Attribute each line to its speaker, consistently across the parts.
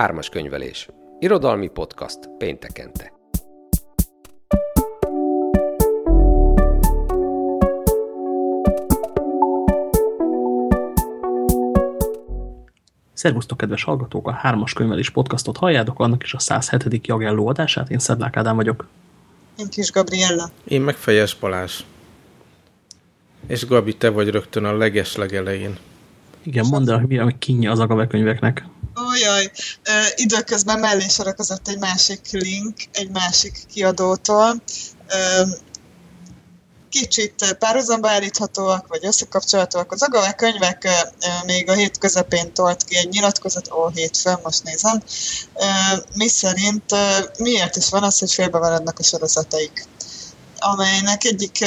Speaker 1: Hármas könyvelés. Irodalmi podcast péntekente.
Speaker 2: Szervusztok, kedves hallgatók! A Hármas könyvelés podcastot halljátok, annak is a 107. Jagelló adását. Én Szedlák Ádám vagyok.
Speaker 3: Én Kis Gabriella.
Speaker 4: Én meg Fejes Balázs. És Gabi, te vagy rögtön a leges legelején.
Speaker 2: Igen, mondd el, mi a kínja az agave könyveknek.
Speaker 3: Ójaj, uh, időközben mellé sorakozott egy másik link, egy másik kiadótól. Kicsit párhuzamba állíthatóak, vagy összekapcsolhatóak. Az agave könyvek még a hét közepén tolt ki egy nyilatkozat, ó, hétfőn, most nézem, mi szerint miért is van az, hogy félbevaradnak a sorozataik amelynek egyik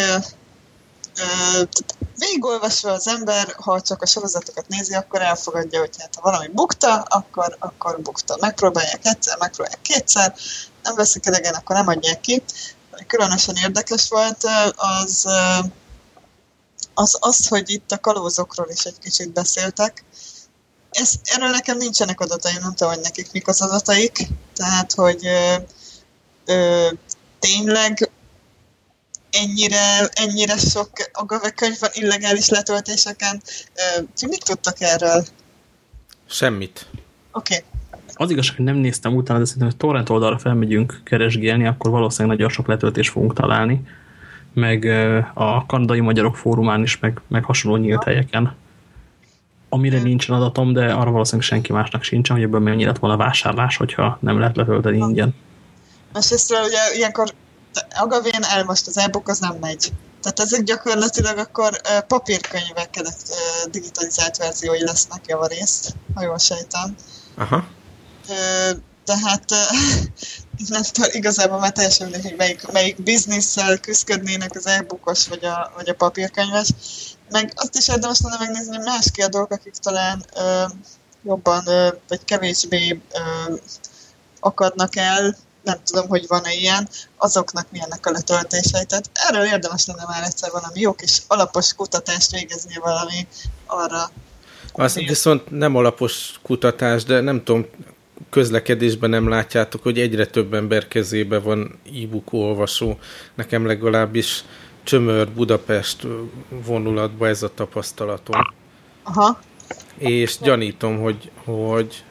Speaker 3: végigolvasva az ember, ha csak a sorozatokat nézi, akkor elfogadja, hogy hát ha valami bukta, akkor, akkor bukta. Megpróbálják egyszer, megpróbálják kétszer, nem veszik elegen, akkor nem adják ki. Különösen érdekes volt az, az, az, hogy itt a kalózokról is egy kicsit beszéltek. Ez, erről nekem nincsenek adataim, nem tudom, hogy nekik mik az adataik, tehát, hogy ö, ö, tényleg ennyire, ennyire sok könyv van illegális letöltéseken. Ti mit tudtak erről?
Speaker 4: Semmit.
Speaker 3: Oké. Okay.
Speaker 2: Az igazság, hogy nem néztem utána, de szerintem, hogy torrent oldalra felmegyünk keresgélni, akkor valószínűleg nagyon sok letöltést fogunk találni. Meg a kanadai magyarok fórumán is, meg, meg hasonló nyílt helyeken. Amire nincsen adatom, de arra valószínűleg senki másnak sincsen, hogy ebből mennyi lett volna vásárlás, hogyha nem lehet letölteni ingyen.
Speaker 3: Másrészt ugye ilyenkor Agavén el most az e-book az nem megy. Tehát ezek gyakorlatilag akkor papírkönyvek digitalizált verziói lesznek javarészt, ha jól sejtem.
Speaker 4: Aha.
Speaker 3: Tehát nem tudom, igazából már teljesen mindegy, hogy melyik, melyik bizniszsel küzdködnének az e-bookos vagy a, vagy a papírkönyves. Meg azt is érdemes lenne megnézni, hogy más kiadók, akik talán uh, jobban uh, vagy kevésbé uh, akadnak el nem tudom, hogy van-e ilyen, azoknak milyennek a letöltései. Tehát erről érdemes lenne már egyszer valami jó kis alapos kutatást végezni valami arra.
Speaker 4: Az viszont nem alapos kutatás, de nem tudom, közlekedésben nem látjátok, hogy egyre több ember kezébe van e-book olvasó. Nekem legalábbis Csömör Budapest vonulatba ez a tapasztalatom.
Speaker 3: Aha.
Speaker 4: És gyanítom, hogy, hogy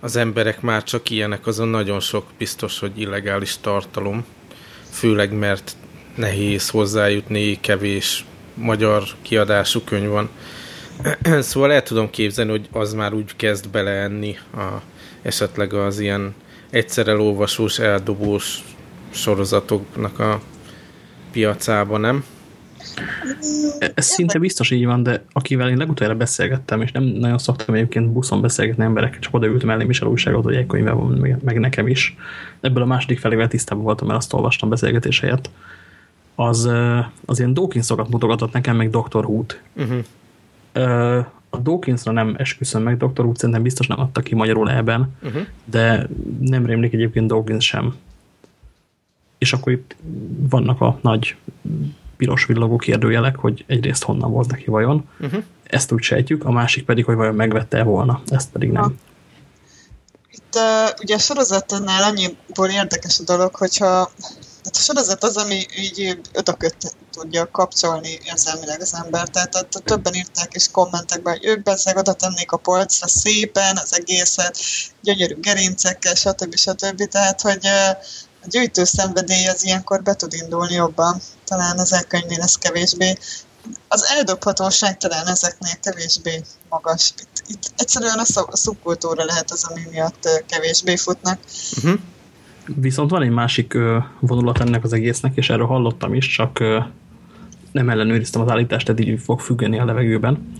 Speaker 4: az emberek már csak ilyenek, azon nagyon sok biztos, hogy illegális tartalom, főleg mert nehéz hozzájutni, kevés magyar kiadású könyv van. szóval el tudom képzelni, hogy az már úgy kezd beleenni a, esetleg az ilyen egyszer elolvasós, eldobós sorozatoknak a piacába, nem?
Speaker 2: Ez szinte biztos így van, de akivel én legutoljára beszélgettem, és nem nagyon szoktam egyébként buszon beszélgetni emberekkel, csak odaültem mellém is a újságot, hogy egy könyve van, meg nekem is. Ebből a második felével tisztában voltam, mert azt olvastam beszélgetés helyett. Az, az ilyen Dawkinsokat mutogatott nekem, meg Dr. Hoot. Uh -huh. A Dawkinsra nem esküszöm meg, Dr. Hoot szerintem biztos nem adta ki magyarul ebben, uh -huh. de nem rémlik egyébként Dawkins sem. És akkor itt vannak a nagy piros villogó kérdőjelek, hogy egyrészt honnan volt neki vajon. Uh mhm. -huh. Ezt úgy sejtjük, a másik pedig, hogy vajon megvette -e volna. Ezt pedig nem. Ha.
Speaker 3: Itt uh, ugye a sorozatnál annyiból érdekes a dolog, hogyha Hát a sorozat az, ami így ötököt tudja kapcsolni érzelmileg az ember. Tehát ott többen írták is kommentekben, hogy ők beszélnek, oda tennék a polcra szépen az egészet, gyönyörű gerincekkel, stb. stb. Tehát, hogy a gyűjtő szenvedély az ilyenkor be tud indulni jobban. Talán az elkönyvnél ez kevésbé. Az eldobhatóság talán ezeknél kevésbé magas. Itt, itt egyszerűen a, szubkultúra lehet az, ami miatt kevésbé futnak. Uh-huh.
Speaker 2: Viszont van egy másik vonulat ennek az egésznek, és erről hallottam is, csak nem ellenőriztem az állítást, tehát így fog függeni a levegőben,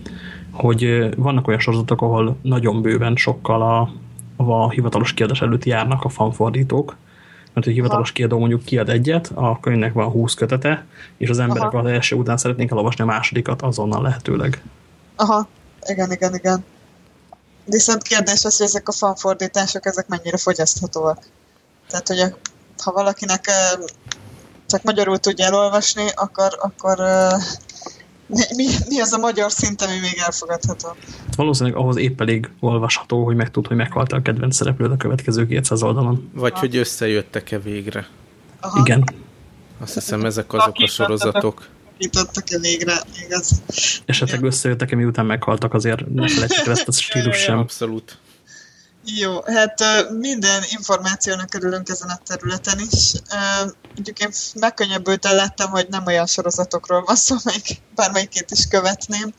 Speaker 2: hogy vannak olyan sorozatok, ahol nagyon bőven sokkal a, a hivatalos kiadás előtt járnak a fanfordítók, mert egy hivatalos kiadó mondjuk kiad egyet, a könyvnek van 20 kötete, és az emberek Aha. az első után szeretnénk elolvasni a másodikat azonnal lehetőleg.
Speaker 3: Aha, igen, igen, igen. Viszont kérdés az, hogy ezek a fanfordítások, ezek mennyire fogyaszthatóak. Tehát, hogy a, ha valakinek csak magyarul tudja elolvasni, akkor, akkor mi, mi, mi az a magyar szint, ami még elfogadható?
Speaker 2: Valószínűleg ahhoz épp elég olvasható, hogy megtud, hogy meghalt a kedvenc szereplőd a következő 200 oldalon.
Speaker 4: Vagy hogy összejöttek-e végre.
Speaker 2: Aha. Igen.
Speaker 4: Azt hiszem, ezek azok a sorozatok.
Speaker 3: Kitadtak-e végre, igaz?
Speaker 2: Esetleg összejöttek-e, miután meghaltak, azért ne felejtsük ezt a stílus sem.
Speaker 4: Abszolút.
Speaker 3: Jó, hát minden információnak örülünk ezen a területen is. Mondjuk én megkönnyebbülten lettem, hogy nem olyan sorozatokról van szó, melyik bármelyikét is követném,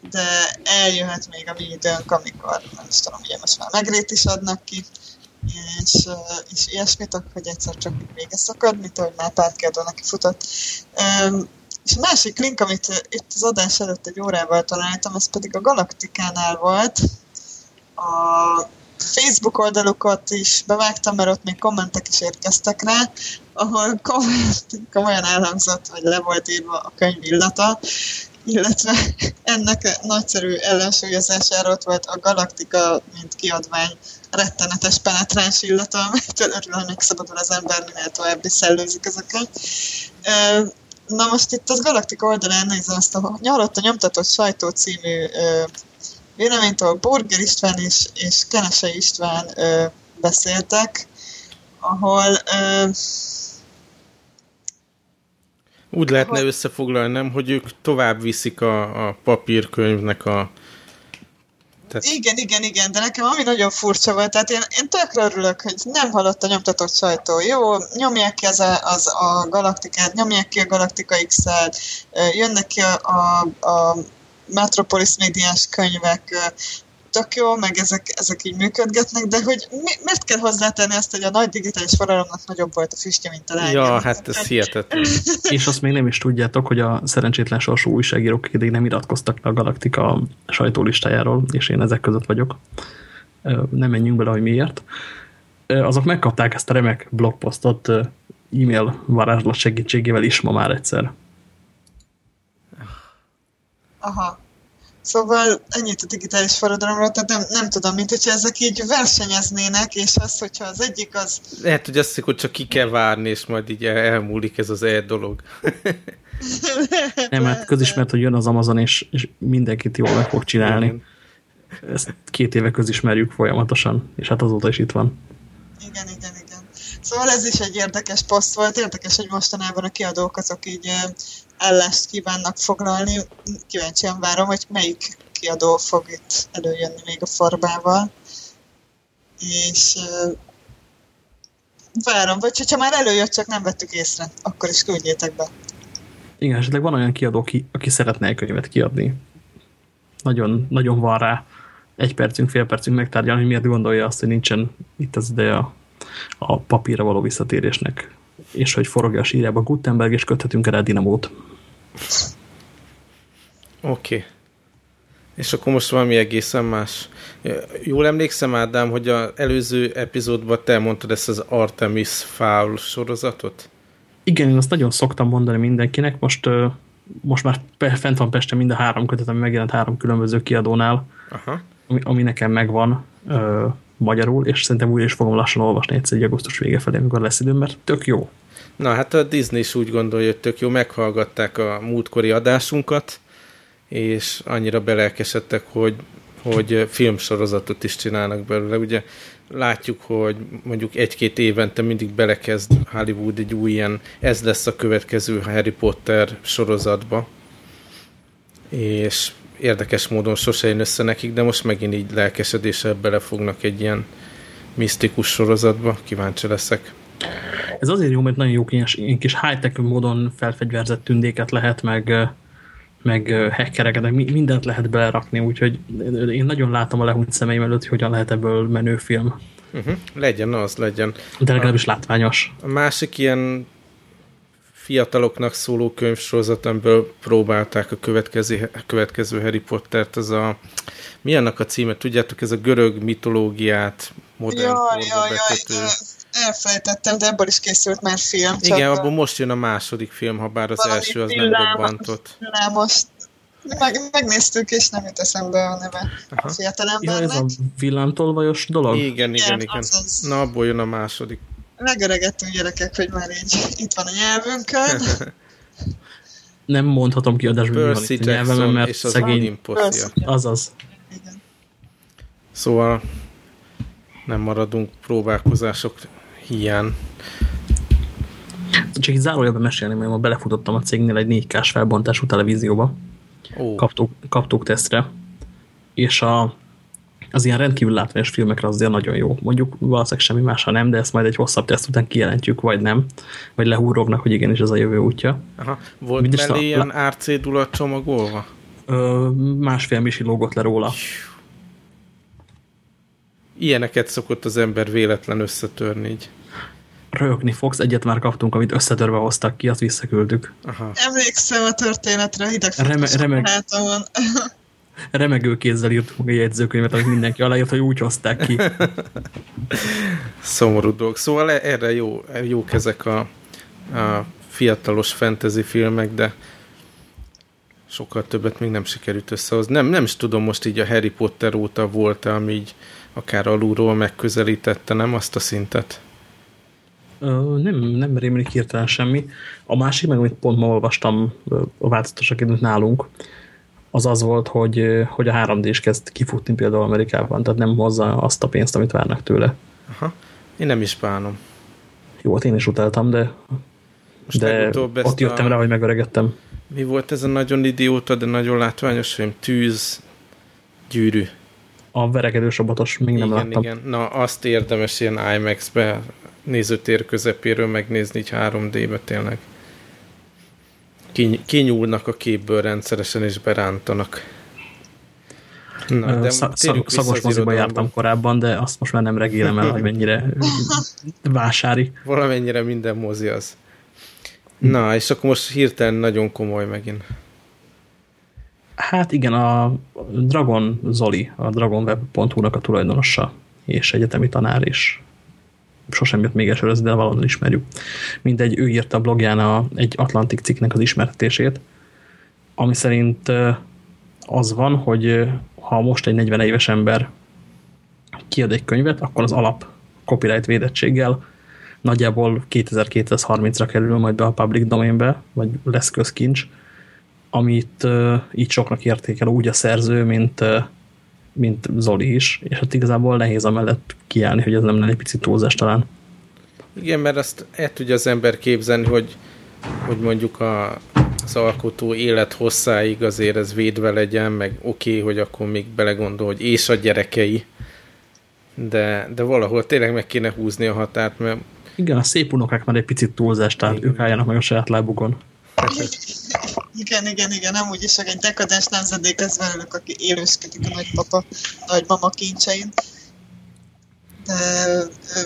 Speaker 3: de eljöhet még a mi időnk, amikor nem is tudom, ugye most már megrét is adnak ki, és, és ilyesmit, hogy egyszer csak vége szakad, mint ahogy már pár kiadó neki futott. És a másik link, amit itt az adás előtt egy órával találtam, ez pedig a Galaktikánál volt. A Facebook oldalukat is bevágtam, mert ott még kommentek is érkeztek rá, ahol komolyan elhangzott, vagy le volt írva a könyv illata, illetve ennek nagyszerű ellensúlyozására ott volt a Galaktika, mint kiadvány rettenetes penetráns illata, amitől örül, hogy megszabadul az ember, minél tovább szellőzik ezeket. Na most itt az Galaktika oldalán nézem azt a nyarott a nyomtatott sajtó című véleményt, ahol Burger István és, és Kenese István ö, beszéltek, ahol ö,
Speaker 4: úgy lehetne ahol... összefoglalni, nem, hogy ők tovább viszik a, a papírkönyvnek a
Speaker 3: tehát... Igen, igen, igen, de nekem ami nagyon furcsa volt, tehát én, én tökre örülök, hogy nem halott a nyomtatott sajtó. Jó, nyomják ki az a, az a galaktikát, nyomják ki a Galaktika X-et, jönnek ki a, a, a Metropolis médiás könyvek tök jó, meg ezek, ezek így működgetnek, de hogy mi, miért kell hozzátenni azt, hogy a nagy digitális forradalomnak nagyobb volt a füstje, mint a lány?
Speaker 4: Ja, hát ez hihetetlen.
Speaker 2: És azt még nem is tudjátok, hogy a szerencsétlen sorsú újságírók idég nem iratkoztak a Galaktika sajtólistájáról, és én ezek között vagyok. Nem menjünk bele, hogy miért. Azok megkapták ezt a remek blogposztot e-mail varázslat segítségével is ma már egyszer.
Speaker 3: Aha. Szóval ennyit a digitális forradalomról, tehát nem, nem tudom, mint hogyha ezek így versenyeznének, és az, hogyha az egyik az...
Speaker 4: Lehet, hogy azt hogy csak ki kell várni, és majd így elmúlik ez az e dolog.
Speaker 2: nem, hát közismert, hogy jön az Amazon, és, és mindenkit jól meg fog csinálni. Ezt két éve közismerjük folyamatosan, és hát azóta is itt van.
Speaker 3: Igen, igen, igen. Szóval ez is egy érdekes poszt volt. Érdekes, hogy mostanában a kiadók azok így állást kívánnak foglalni. Kíváncsian várom, hogy melyik kiadó fog itt előjönni még a formával. És várom, vagy hogyha már előjött, csak nem vettük észre, akkor is küldjétek be.
Speaker 2: Igen, esetleg van olyan kiadó, aki, aki szeretne egy könyvet kiadni. Nagyon, nagyon van rá egy percünk, fél percünk megtárgyalni, hogy miért gondolja azt, hogy nincsen itt az ideje a, a papírra való visszatérésnek. És hogy forogja a sírjába Gutenberg, és köthetünk erre dinamót.
Speaker 4: Oké. Okay. És akkor most valami egészen más. Jól emlékszem, Ádám, hogy az előző epizódban te mondtad ezt az Artemis Fowl sorozatot?
Speaker 2: Igen, én azt nagyon szoktam mondani mindenkinek. Most, most már fent van Pesten mind a három kötet, ami megjelent három különböző kiadónál, Aha. Ami, ami nekem megvan ö, magyarul, és szerintem újra is fogom lassan olvasni egyszer egy augusztus vége felé, amikor lesz időm, mert tök jó.
Speaker 4: Na hát a Disney is úgy gondolja, hogy tök jó, meghallgatták a múltkori adásunkat, és annyira belelkesedtek, hogy, hogy filmsorozatot is csinálnak belőle. Ugye látjuk, hogy mondjuk egy-két évente mindig belekezd Hollywood egy új ilyen, ez lesz a következő Harry Potter sorozatba, és érdekes módon sose jön össze nekik, de most megint így lelkesedéssel belefognak egy ilyen misztikus sorozatba, kíváncsi leszek.
Speaker 2: Ez azért jó, mert nagyon jó ilyen kis high-tech módon felfegyverzett tündéket lehet, meg, meg hackereket, meg mindent lehet belerakni, úgyhogy én nagyon látom a lehúnyt szemeim előtt, hogy hogyan lehet ebből menő film.
Speaker 4: Uh mhm. -huh. Legyen az, legyen.
Speaker 2: De legalábbis látványos.
Speaker 4: A másik ilyen fiataloknak szóló könyvsorozat, amiből próbálták a következő, a következő Harry Pottert, az a mi annak a címe? Tudjátok, ez a görög mitológiát modern
Speaker 3: jaj, jaj, jaj, elfelejtettem, de ebből is készült már film.
Speaker 4: Igen, abból most jön a második film, ha bár az első az villámos, nem robbantott.
Speaker 3: Most meg, megnéztük, és nem jut eszembe a neve Aha. a fiatalembernek.
Speaker 2: Ja, ez a villámtolvajos dolog?
Speaker 4: Igen, igen, igen. igen. Az. Na, abból jön a második.
Speaker 3: Megöregettünk gyerekek, hogy már így itt van a nyelvünkön.
Speaker 2: nem mondhatom ki adásban,
Speaker 4: mi van itt a nyelvemen, mert
Speaker 2: és az szegény... Azaz.
Speaker 3: Igen.
Speaker 4: Szóval nem maradunk próbálkozások hiány.
Speaker 2: Csak így zárójelben mesélni, mert ma belefutottam a cégnél egy 4 k felbontású televízióba. Kaptuk, kaptuk tesztre, és a, az ilyen rendkívül látványos filmekre azért nagyon jó. Mondjuk valószínűleg semmi másra nem, de ezt majd egy hosszabb teszt után kijelentjük, vagy nem. Vagy lehúrognak, hogy igenis ez a jövő útja.
Speaker 4: aha. Volt
Speaker 2: Mindegy,
Speaker 4: mellé
Speaker 2: szóval-
Speaker 4: ilyen árcédula csomagolva?
Speaker 2: Ö, másfél misi lógott le róla.
Speaker 4: Ilyeneket szokott az ember véletlen összetörni így.
Speaker 2: Röhögni fogsz, egyet már kaptunk, amit összetörve hoztak ki, azt visszaküldtük.
Speaker 4: Aha.
Speaker 3: Emlékszem a történetre, hideg
Speaker 2: Reme- remeg-. Remegő kézzel írtuk meg a jegyzőkönyvet, amit mindenki aláírt, hogy úgy hozták ki.
Speaker 4: Szomorú dolog. Szóval e- erre jó, jók ezek a, a fiatalos fantasy filmek, de sokkal többet még nem sikerült összehozni. Nem, nem is tudom, most így a Harry Potter óta volt-e, ami így akár alulról megközelítette, nem azt a szintet?
Speaker 2: Ö, nem, nem rémlik hirtelen semmi. A másik, meg amit pont ma olvastam a változatosaként nálunk, az az volt, hogy, hogy a 3D is kezd kifutni például Amerikában, tehát nem hozza azt a pénzt, amit várnak tőle.
Speaker 4: Aha. Én nem is bánom.
Speaker 2: Jó, hát én is utáltam, de,
Speaker 4: Most
Speaker 2: de ott jöttem
Speaker 4: a,
Speaker 2: rá, hogy megöregettem.
Speaker 4: Mi volt ez a nagyon idióta, de nagyon látványos film? Tűz, gyűrű.
Speaker 2: A verekedős robotos még nem
Speaker 4: igen,
Speaker 2: láttam.
Speaker 4: igen. Na, azt érdemes ilyen IMAX-be nézőtér közepéről megnézni így 3D-be tényleg. Kiny- kinyúlnak a képből rendszeresen és berántanak. Na, de
Speaker 2: szag- szagos
Speaker 4: az
Speaker 2: moziba
Speaker 4: irodalomba.
Speaker 2: jártam korábban, de azt most már nem regélem el, hogy mennyire vásári.
Speaker 4: Valamennyire minden mozi az. Na, és akkor most hirtelen nagyon komoly megint.
Speaker 2: Hát igen, a Dragon Zoli, a dragonweb.hu-nak a tulajdonosa és egyetemi tanár is. Sosem jött még esőre, de valahol ismerjük. Mindegy, ő írta a blogján a, egy Atlantik cikknek az ismertetését, ami szerint az van, hogy ha most egy 40 éves ember kiad egy könyvet, akkor az alap copyright védettséggel nagyjából 2230-ra kerül majd be a public domainbe, vagy lesz közkincs, amit uh, így soknak értékel úgy a szerző, mint, uh, mint Zoli is, és hát igazából nehéz amellett kiállni, hogy ez nem lenne egy picit túlzás talán.
Speaker 4: Igen, mert azt el tudja az ember képzelni, hogy, hogy mondjuk a, az alkotó élet hosszáig azért ez védve legyen, meg oké, okay, hogy akkor még belegondol, hogy és a gyerekei, de, de valahol tényleg meg kéne húzni a határt, mert
Speaker 2: Igen, a szép unokák már egy picit túlzás, tehát
Speaker 4: Igen.
Speaker 2: ők álljanak meg a saját lábukon.
Speaker 3: Igen, igen, igen, amúgy is egy dekadens nemzedék ez velük, aki élősködik a nagypapa, nagymama kincsein. De, ö,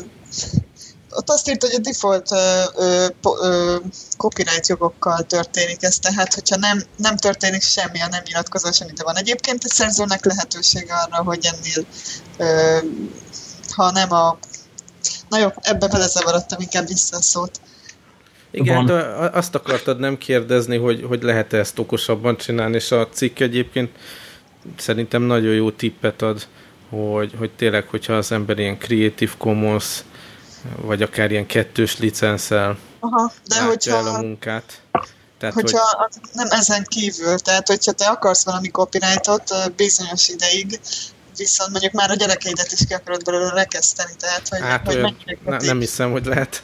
Speaker 3: ott azt írt, hogy a default ö, ö, ö, copyright jogokkal történik ez, tehát hogyha nem, nem történik semmi, a nem nyilatkozó semmi, de van egyébként egy szerzőnek lehetősége arra, hogy ennél, ö, ha nem a... Na jó, ebbe belezavarodtam, inkább vissza a szót.
Speaker 4: Igen,
Speaker 2: Van.
Speaker 4: de azt akartad nem kérdezni, hogy, hogy lehet-e ezt okosabban csinálni, és a cikk egyébként szerintem nagyon jó tippet ad, hogy, hogy tényleg, hogyha az ember ilyen Creative Commons, vagy akár ilyen kettős licenszel
Speaker 3: Aha, de
Speaker 4: látja el a
Speaker 3: hogyha...
Speaker 4: munkát. Tehát,
Speaker 3: hogyha hogy... nem ezen kívül, tehát hogyha te akarsz valami copyrightot bizonyos ideig, viszont mondjuk már a gyerekeidet is ki akarod belőle rekeszteni, tehát hogy,
Speaker 4: hát
Speaker 3: hogy
Speaker 4: olyan, ne, nem hiszem, hogy lehet.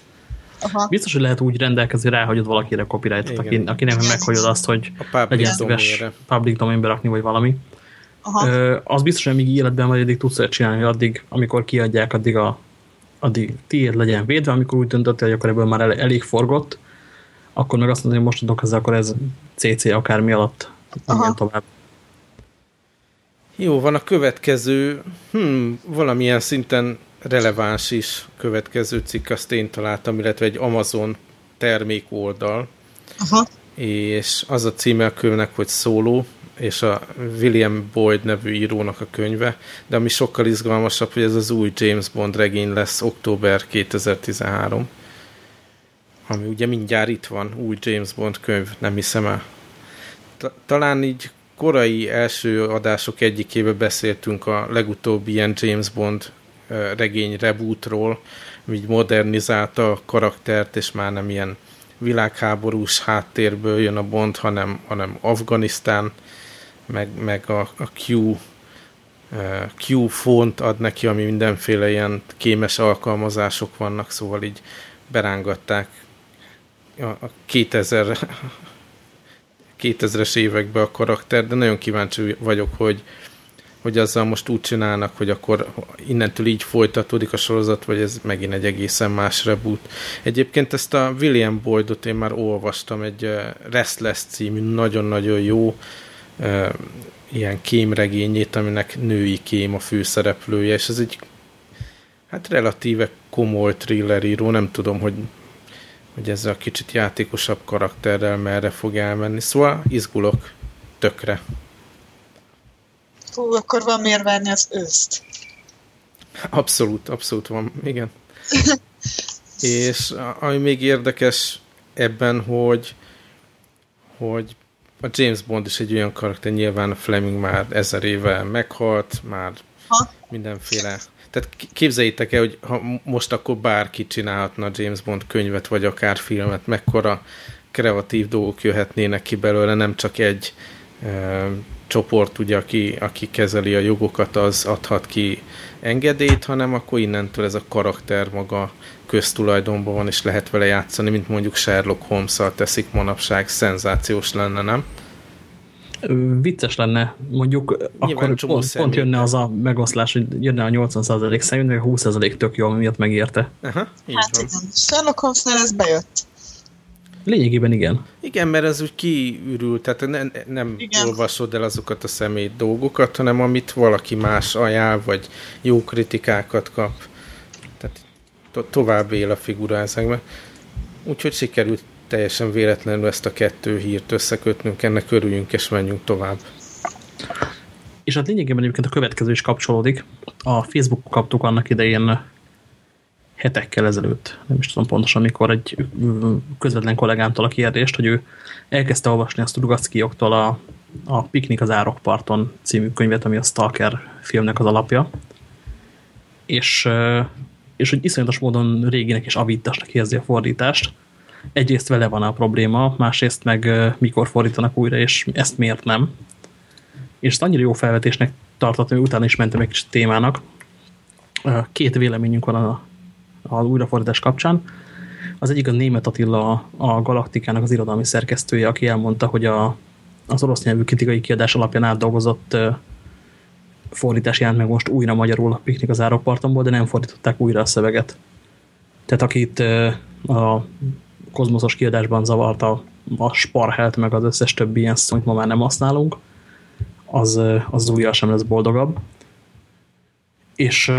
Speaker 3: Aha.
Speaker 2: Biztos, hogy lehet úgy rendelkezni rá, hogy valakire copyrightot, aki, akinek
Speaker 3: Igen.
Speaker 2: meghagyod azt, hogy legyen szíves public domainbe rakni, vagy valami.
Speaker 3: Aha.
Speaker 2: Ö, az biztos, hogy még életben vagy, eddig tudsz csinálni, hogy addig, amikor kiadják, addig a addig tiéd legyen védve, amikor úgy döntöttél, hogy akkor ebből már el, elég forgott, akkor meg azt mondod, hogy most tudok ezzel, akkor ez CC akármi alatt
Speaker 3: Aha.
Speaker 2: tovább.
Speaker 4: Jó, van a következő, hmm, valamilyen szinten releváns is következő cikk, azt én találtam, illetve egy Amazon termék oldal,
Speaker 3: Aha.
Speaker 4: és az a címe a könyvnek, hogy Szóló, és a William Boyd nevű írónak a könyve, de ami sokkal izgalmasabb, hogy ez az új James Bond regény lesz október 2013, ami ugye mindjárt itt van, új James Bond könyv, nem hiszem el. Ta- talán így korai első adások egyikébe beszéltünk a legutóbbi ilyen James Bond regény rebootról, így modernizálta a karaktert, és már nem ilyen világháborús háttérből jön a Bond, hanem, hanem Afganisztán, meg, meg a, a Q Q font ad neki, ami mindenféle ilyen kémes alkalmazások vannak, szóval így berángatták a 2000 2000-es évekbe a karakter, de nagyon kíváncsi vagyok, hogy, hogy azzal most úgy csinálnak, hogy akkor innentől így folytatódik a sorozat, vagy ez megint egy egészen más reboot. Egyébként ezt a William Boydot én már olvastam, egy Restless című nagyon-nagyon jó ilyen kémregényét, aminek női kém a főszereplője, és ez egy hát relatíve komoly thriller író, nem tudom, hogy hogy ezzel a kicsit játékosabb karakterrel merre fog elmenni. Szóval izgulok tökre.
Speaker 3: Hú, akkor van miért várni az őszt.
Speaker 4: Abszolút, abszolút van, igen. És ami még érdekes ebben, hogy hogy a James Bond is egy olyan karakter, nyilván Fleming már ezer éve meghalt, már ha? mindenféle tehát képzeljétek el, hogy ha most akkor bárki csinálhatna James Bond könyvet, vagy akár filmet, mekkora kreatív dolgok jöhetnének ki belőle, nem csak egy csoport, ugye, aki, aki kezeli a jogokat, az adhat ki engedélyt, hanem akkor innentől ez a karakter maga köztulajdonban van, és lehet vele játszani, mint mondjuk Sherlock holmes teszik manapság, szenzációs lenne, nem?
Speaker 2: vicces lenne, mondjuk Nyilván akkor pont, pont jönne az a megoszlás, hogy jönne a 80% szerint, vagy a 20% tök jó, miatt megérte.
Speaker 3: Aha, hát van. igen, Sherlock Holmesnál ez bejött.
Speaker 2: Lényegében igen.
Speaker 4: Igen, mert ez úgy kiürült, tehát ne, nem igen. olvasod el azokat a személy dolgokat, hanem amit valaki más ajánl, vagy jó kritikákat kap. Tehát to tovább él a figura ezekben. Úgyhogy sikerült teljesen véletlenül ezt a kettő hírt összekötnünk, ennek örüljünk és menjünk tovább.
Speaker 2: És hát lényegében egyébként a következő is kapcsolódik. A Facebook kaptuk annak idején hetekkel ezelőtt, nem is tudom pontosan mikor, egy közvetlen kollégámtól a kérdést, hogy ő elkezdte olvasni a Strugacki-októl a, a Piknik az Árokparton című könyvet, ami a Stalker filmnek az alapja. És, és hogy iszonyatos módon réginek és avítasnak érzi a fordítást, egyrészt vele van a probléma, másrészt meg mikor fordítanak újra, és ezt miért nem. És ezt annyira jó felvetésnek tartottam, hogy utána is mentem egy kis témának. Két véleményünk van a, a újrafordítás kapcsán. Az egyik a német Attila, a Galaktikának az irodalmi szerkesztője, aki elmondta, hogy a, az orosz nyelvű kritikai kiadás alapján átdolgozott fordítás jelent meg most újra magyarul a Piknik az Áropartomból, de nem fordították újra a szöveget. Tehát akit a kozmoszos kiadásban zavarta a sparhelt, meg az összes többi ilyen szó, amit ma már nem használunk, az, az újra sem lesz boldogabb. És,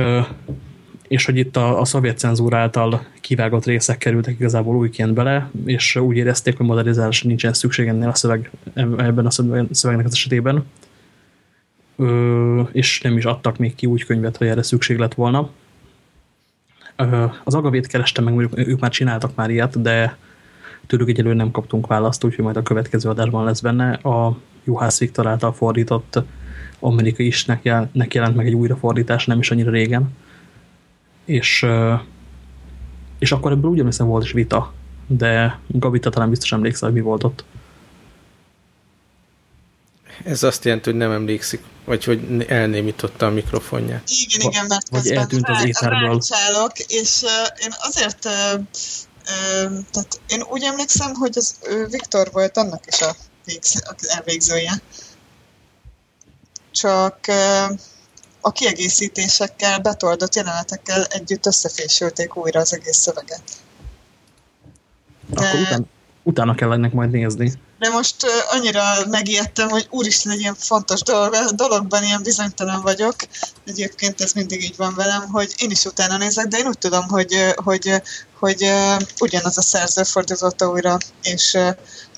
Speaker 2: és hogy itt a, a szovjet cenzúra által kivágott részek kerültek igazából újként bele, és úgy érezték, hogy modernizálásra nincsen szükség ennél a szöveg, ebben a szövegnek az esetében. Ö, és nem is adtak még ki úgy könyvet, hogy erre szükség lett volna. Az Agavét kerestem meg, mondjuk ők már csináltak már ilyet, de tőlük egyelőre nem kaptunk választ, úgyhogy majd a következő adásban lesz benne. A Juhász Viktor által fordított Amerika is neki jelent meg egy újrafordítás, nem is annyira régen. És, és akkor ebből úgy emlékszem volt is vita, de Gabita talán biztos emlékszel, hogy mi volt ott.
Speaker 4: Ez azt jelenti, hogy nem emlékszik, vagy hogy elnémította a mikrofonját.
Speaker 3: Igen, igen, mert
Speaker 2: vagy eltűnt az éterből.
Speaker 3: És uh, én azért, uh, uh, tehát én úgy emlékszem, hogy az uh, Viktor volt annak is a végz, elvégzője. Csak uh, a kiegészítésekkel, betoldott jelenetekkel együtt összefésülték újra az egész szöveget.
Speaker 2: De... Akkor utána, utána kell ennek majd nézni
Speaker 3: de most annyira megijedtem, hogy úristen, egy ilyen fontos dolog, dologban ilyen bizonytalan vagyok. Egyébként ez mindig így van velem, hogy én is utána nézek, de én úgy tudom, hogy, hogy, hogy, hogy ugyanaz a szerző fordította újra, és,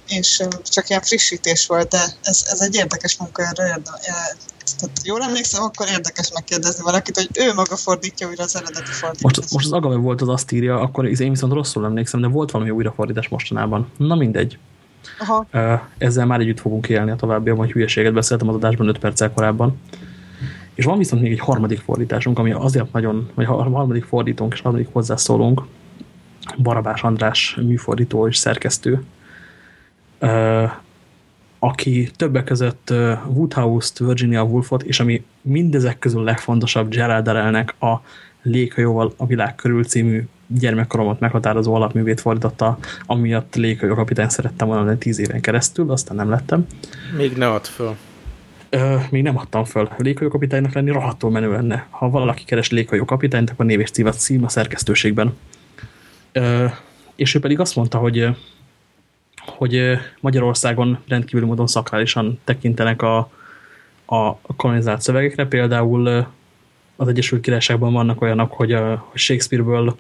Speaker 3: és csak ilyen frissítés volt, de ez, ez egy érdekes munka, erre tehát jól emlékszem, akkor érdekes megkérdezni valakit, hogy ő maga fordítja újra az eredeti fordítást.
Speaker 2: Most, most az Agave volt az azt írja, akkor én viszont rosszul emlékszem, de volt valami újrafordítás mostanában. Na mindegy. Aha. Ezzel már együtt fogunk élni a továbbiakban, hogy hülyeséget beszéltem az adásban 5 perccel korábban. És van viszont még egy harmadik fordításunk, ami azért nagyon, vagy a harmadik fordítónk és harmadik hozzászólónk, Barabás András műfordító és szerkesztő, aki többek között Woodhouse-t, Virginia Woolfot, és ami mindezek közül legfontosabb Gerald Darrellnek a Léghajóval a világ körül című gyermekkoromat meghatározó alapművét fordította, amiatt léghajókapitány szerettem volna tíz éven keresztül, aztán nem lettem.
Speaker 4: Még ne add föl.
Speaker 2: Ö, még nem adtam föl. Léghajókapitánynak lenni rohadtul menő lenne. Ha valaki keres léghajókapitányt, akkor név és címet cím a szerkesztőségben. Ö, és ő pedig azt mondta, hogy hogy Magyarországon rendkívül módon szakrálisan tekintenek a, a kolonizált szövegekre. Például az Egyesült Királyságban vannak olyanok, hogy a Shakespeare-ből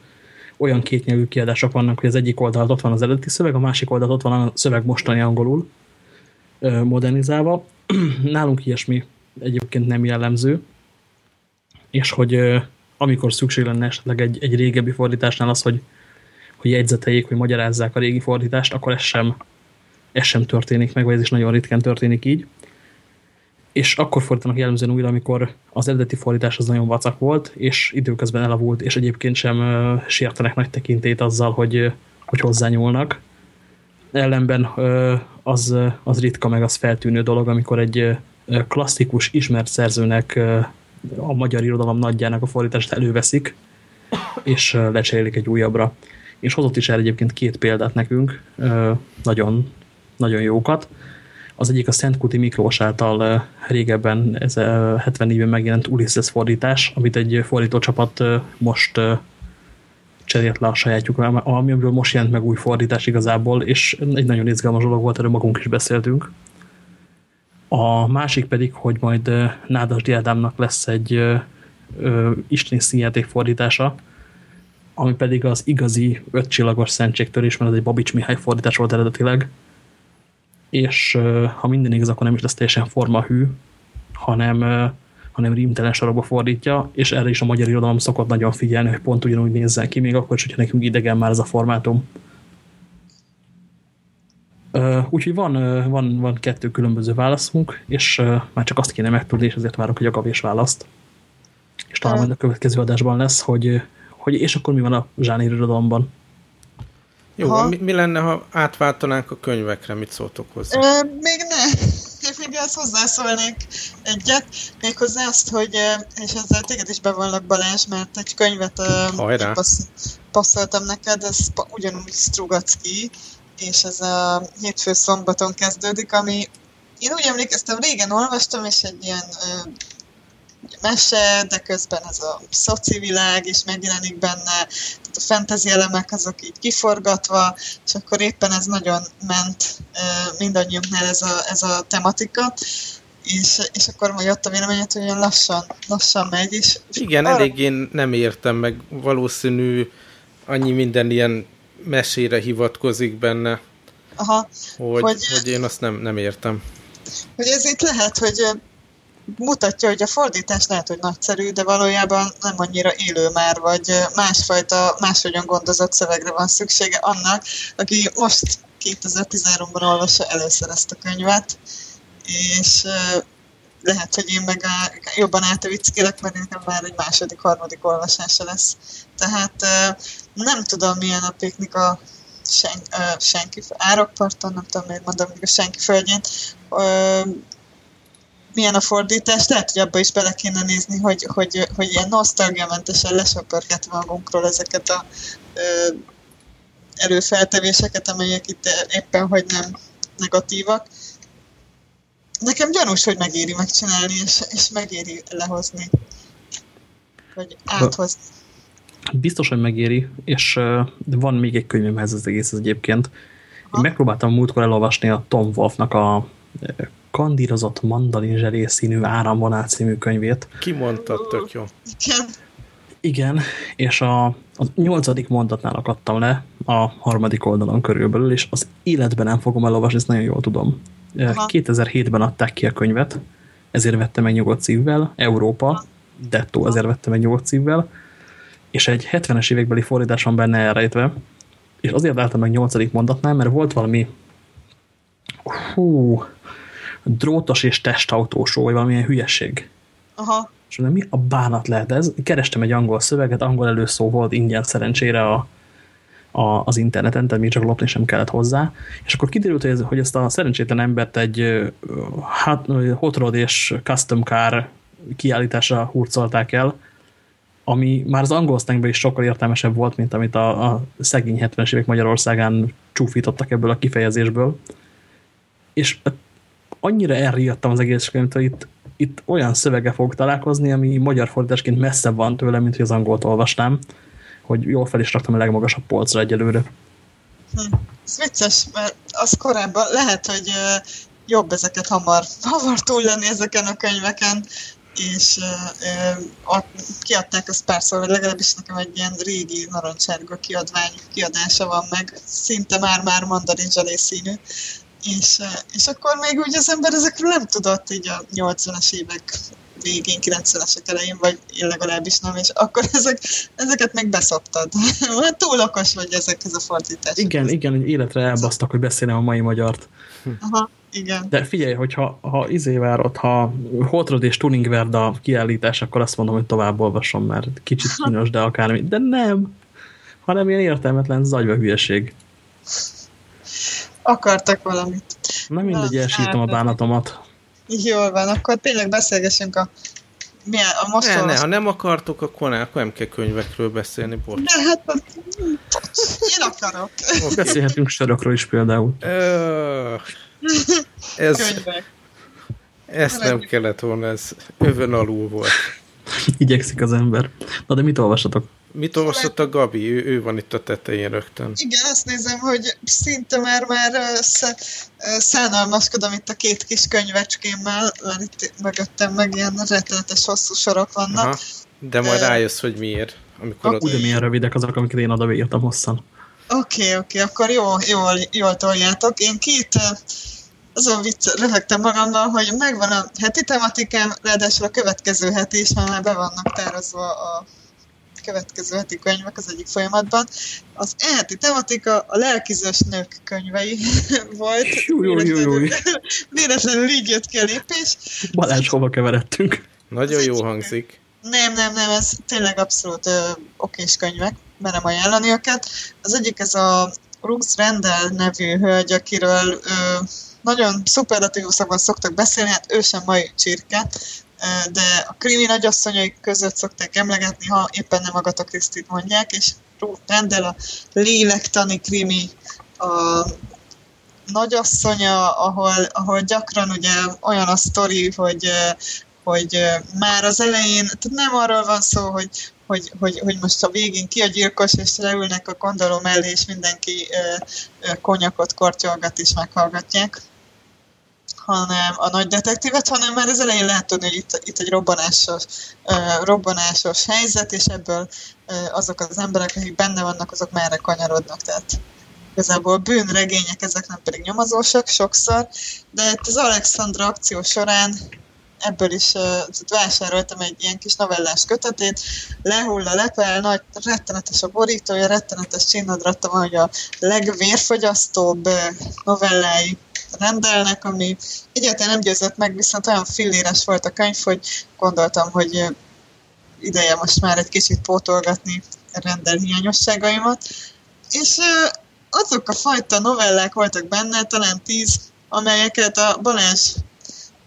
Speaker 2: olyan kétnyelvű kiadások vannak, hogy az egyik oldalt ott van az eredeti szöveg, a másik oldalt ott van a szöveg mostani angolul modernizálva. Nálunk ilyesmi egyébként nem jellemző, és hogy amikor szükség lenne esetleg egy, egy régebbi fordításnál az, hogy hogy jegyzeteljék, hogy magyarázzák a régi fordítást, akkor ez sem, ez sem történik meg, vagy ez is nagyon ritkán történik így. És akkor fordítanak jellemzően újra, amikor az eredeti fordítás az nagyon vacak volt, és időközben elavult, és egyébként sem uh, sértenek nagy tekintét azzal, hogy, hogy hozzányúlnak. Ellenben uh, az, az ritka, meg az feltűnő dolog, amikor egy klasszikus, ismert szerzőnek uh, a magyar irodalom nagyjának a fordítást előveszik, és lecserélik egy újabbra és hozott is el egyébként két példát nekünk, nagyon, nagyon jókat. Az egyik a Szent Kuti Miklós által régebben, ez 74-ben megjelent Ulysses fordítás, amit egy fordítócsapat most cserélt le a sajátjuk, amiből most jelent meg új fordítás igazából, és egy nagyon izgalmas dolog volt, erről magunk is beszéltünk. A másik pedig, hogy majd Nádas Diádámnak lesz egy isteni színjáték fordítása, ami pedig az igazi ötcsillagos szentségtörés, mert az egy Babics Mihály fordítás volt eredetileg, és ha minden igaz, akkor nem is lesz teljesen formahű, hanem, hanem rímtelen sorokba fordítja, és erre is a magyar irodalom szokott nagyon figyelni, hogy pont ugyanúgy nézzen ki, még akkor is, hogyha nekünk idegen már ez a formátum. Úgyhogy van, van, van kettő különböző válaszunk, és már csak azt kéne megtudni, és ezért várok egy agavés választ. És talán majd a következő adásban lesz, hogy hogy és akkor mi van a zsánirodalomban?
Speaker 4: Jó, mi, mi lenne, ha átváltanánk a könyvekre? Mit szóltok hozzá?
Speaker 3: Ö, még ne. Én még ezt hozzászólnék egyet, méghozzá azt, hogy, és ezzel téged is bevallak Balázs, mert egy könyvet passz, passzoltam neked, ez ugyanúgy Strugacki, és ez a hétfő szombaton kezdődik, ami én úgy emlékeztem, régen olvastam, és egy ilyen mese, de közben ez a szoci világ is megjelenik benne, tehát a fantasy elemek azok így kiforgatva, és akkor éppen ez nagyon ment mindannyiunknál ez a, ez a tematika, és, és akkor majd jött a véleményet, hogy olyan lassan, lassan megy is.
Speaker 4: Igen, arra... elég én nem értem meg, valószínű annyi minden ilyen mesére hivatkozik benne,
Speaker 3: Aha,
Speaker 4: hogy, hogy, hogy én azt nem, nem értem.
Speaker 3: Hogy ez itt lehet, hogy mutatja, hogy a fordítás lehet, hogy nagyszerű, de valójában nem annyira élő már, vagy másfajta, máshogyan gondozott szövegre van szüksége annak, aki most 2013-ban olvassa először ezt a könyvet, és lehet, hogy én meg a, jobban átevickélek, mert nekem már egy második, harmadik olvasása lesz. Tehát nem tudom, milyen a piknik a sen, senki árokparton, nem tudom, miért mondom, még a senki földjén, milyen a fordítás, lehet, hogy abba is bele kéne nézni, hogy, hogy, hogy ilyen nosztalgiamentesen lesöpörgetve magunkról ezeket a ö, előfeltevéseket, amelyek itt éppen hogy nem negatívak. Nekem gyanús, hogy megéri megcsinálni, és, és megéri lehozni. Vagy áthozni.
Speaker 2: Biztos, hogy megéri, és de van még egy könyvem ez az egész egyébként. Én megpróbáltam múltkor elolvasni a Tom Wolfnak a kandírozott mandalin zselé színű áramvonál című könyvét.
Speaker 4: Ki mondta, tök jó.
Speaker 3: Igen.
Speaker 2: Igen, és a, a nyolcadik mondatnál akadtam le a harmadik oldalon körülbelül, és az életben nem fogom elolvasni, ezt nagyon jól tudom. Aha. 2007-ben adták ki a könyvet, ezért vettem meg nyugodt szívvel, Európa, dettó, ezért vettem meg nyugodt szívvel, és egy 70-es évekbeli fordítás van benne elrejtve, és azért álltam meg nyolcadik mondatnál, mert volt valami hú, drótos és testautósó, vagy valamilyen hülyeség.
Speaker 3: Aha.
Speaker 2: És mondom, mi a bánat lehet ez? Kerestem egy angol szöveget, angol előszó volt ingyen szerencsére a, a, az interneten, tehát még csak lopni sem kellett hozzá, és akkor kiderült, hogy, ez, hogy ezt a szerencsétlen embert egy hát, hot rod és custom car kiállításra hurcolták el, ami már az angol is sokkal értelmesebb volt, mint amit a, a szegény 70-es évek Magyarországán csúfítottak ebből a kifejezésből. És annyira elriadtam az egész könyvet, hogy itt, itt olyan szövege fog találkozni, ami magyar fordításként messze van tőle, mint hogy az angolt olvasnám hogy jól fel is raktam a legmagasabb polcra egyelőre.
Speaker 3: Hm. Vicces, mert az korábban lehet, hogy jobb ezeket hamar, hamar túl lenni ezeken a könyveken, és uh, kiadták azt párszor, vagy legalábbis nekem egy ilyen régi narancsárga kiadvány kiadása van meg, szinte már-már mandarin színű, és, és akkor még úgy az ember ezekről nem tudott így a 80-as évek végén, 90-esek elején, vagy én legalábbis nem, és akkor ezek, ezeket meg beszoptad. Hát túl okos vagy ezekhez a fordításokhoz.
Speaker 2: Igen, igen, hogy életre elbasztak, hogy beszélnem a mai magyart.
Speaker 3: Aha, igen.
Speaker 2: De figyelj, hogyha ha izé várod, ha Hotrod és Tuning a kiállítás, akkor azt mondom, hogy tovább olvasom, mert kicsit kínos, de akármi. De nem, hanem ilyen értelmetlen zagyva hülyeség.
Speaker 3: Akartak valamit.
Speaker 2: Na mindegy, elsítom a bánatomat.
Speaker 3: Jól van, akkor tényleg beszélgessünk a milyen, a most
Speaker 4: ne, ne, ha nem akartok, akkor, ne, akkor nem kell könyvekről beszélni, bocs.
Speaker 3: De hát, én akarok.
Speaker 2: Okay. Beszélhetünk sorokról is például.
Speaker 4: Ö, ez, Könyvek. Ezt nem kellett volna, ez övön alul volt.
Speaker 2: Igyekszik az ember. Na de mit olvasatok?
Speaker 4: Mit olvasott a Gabi? Ő, ő van itt a tetején rögtön.
Speaker 3: Igen, azt nézem, hogy szinte már már szánalmaskodom itt a két kis könyvecskémmel, mert itt mögöttem meg ilyen rettenetes hosszú sorok vannak. Aha,
Speaker 4: de majd rájössz, hogy miért.
Speaker 2: Amikor okay. Ugye milyen rövidek azok, amiket én oda írtam hosszan.
Speaker 3: Oké, okay, oké, okay, akkor jó, jól, jól toljátok. Én két azon vicc, röhögtem magammal, hogy megvan a heti tematikám, ráadásul a következő heti is, mert már be vannak tározva a következő heti könyvek az egyik folyamatban. Az eheti tematika a lelkizős nők könyvei volt. Véletlenül így jött ki a lépés.
Speaker 2: Balázs, hova keveredtünk?
Speaker 4: Nagyon jó hangzik.
Speaker 3: Nem, nem, nem, ez tényleg abszolút ö, okés könyvek, merem ajánlani őket. Az egyik ez a Rux Rendel nevű hölgy, akiről ö, nagyon szuperlatívusokban szoktak beszélni, hát ő sem mai csirke, de a krimi nagyasszonyai között szokták emlegetni, ha éppen nem Agatha Krisztit mondják, és rendel a lélektani krimi a nagyasszonya, ahol, ahol gyakran ugye olyan a sztori, hogy, hogy már az elején, tehát nem arról van szó, hogy, hogy, hogy, hogy most a végén ki a gyilkos, és leülnek a gondoló mellé, és mindenki konyakot kortyolgat és meghallgatják, hanem a nagy detektívet, hanem már az elején lehet tudni, hogy itt, itt egy robbanásos, uh, robbanásos helyzet, és ebből uh, azok az emberek, akik benne vannak, azok merre kanyarodnak. Tehát igazából bűnregények, ezek nem pedig nyomozósak sokszor, de itt az Alexandra akció során ebből is uh, vásároltam egy ilyen kis novellás kötetét, lehull a lepel, nagy, rettenetes a borítója, rettenetes csinnadratta van, hogy a legvérfogyasztóbb novellái rendelnek, ami egyáltalán nem győzött meg, viszont olyan filléres volt a könyv, hogy gondoltam, hogy ideje most már egy kicsit pótolgatni rendel hiányosságaimat. És azok a fajta novellák voltak benne, talán tíz, amelyeket a Balázs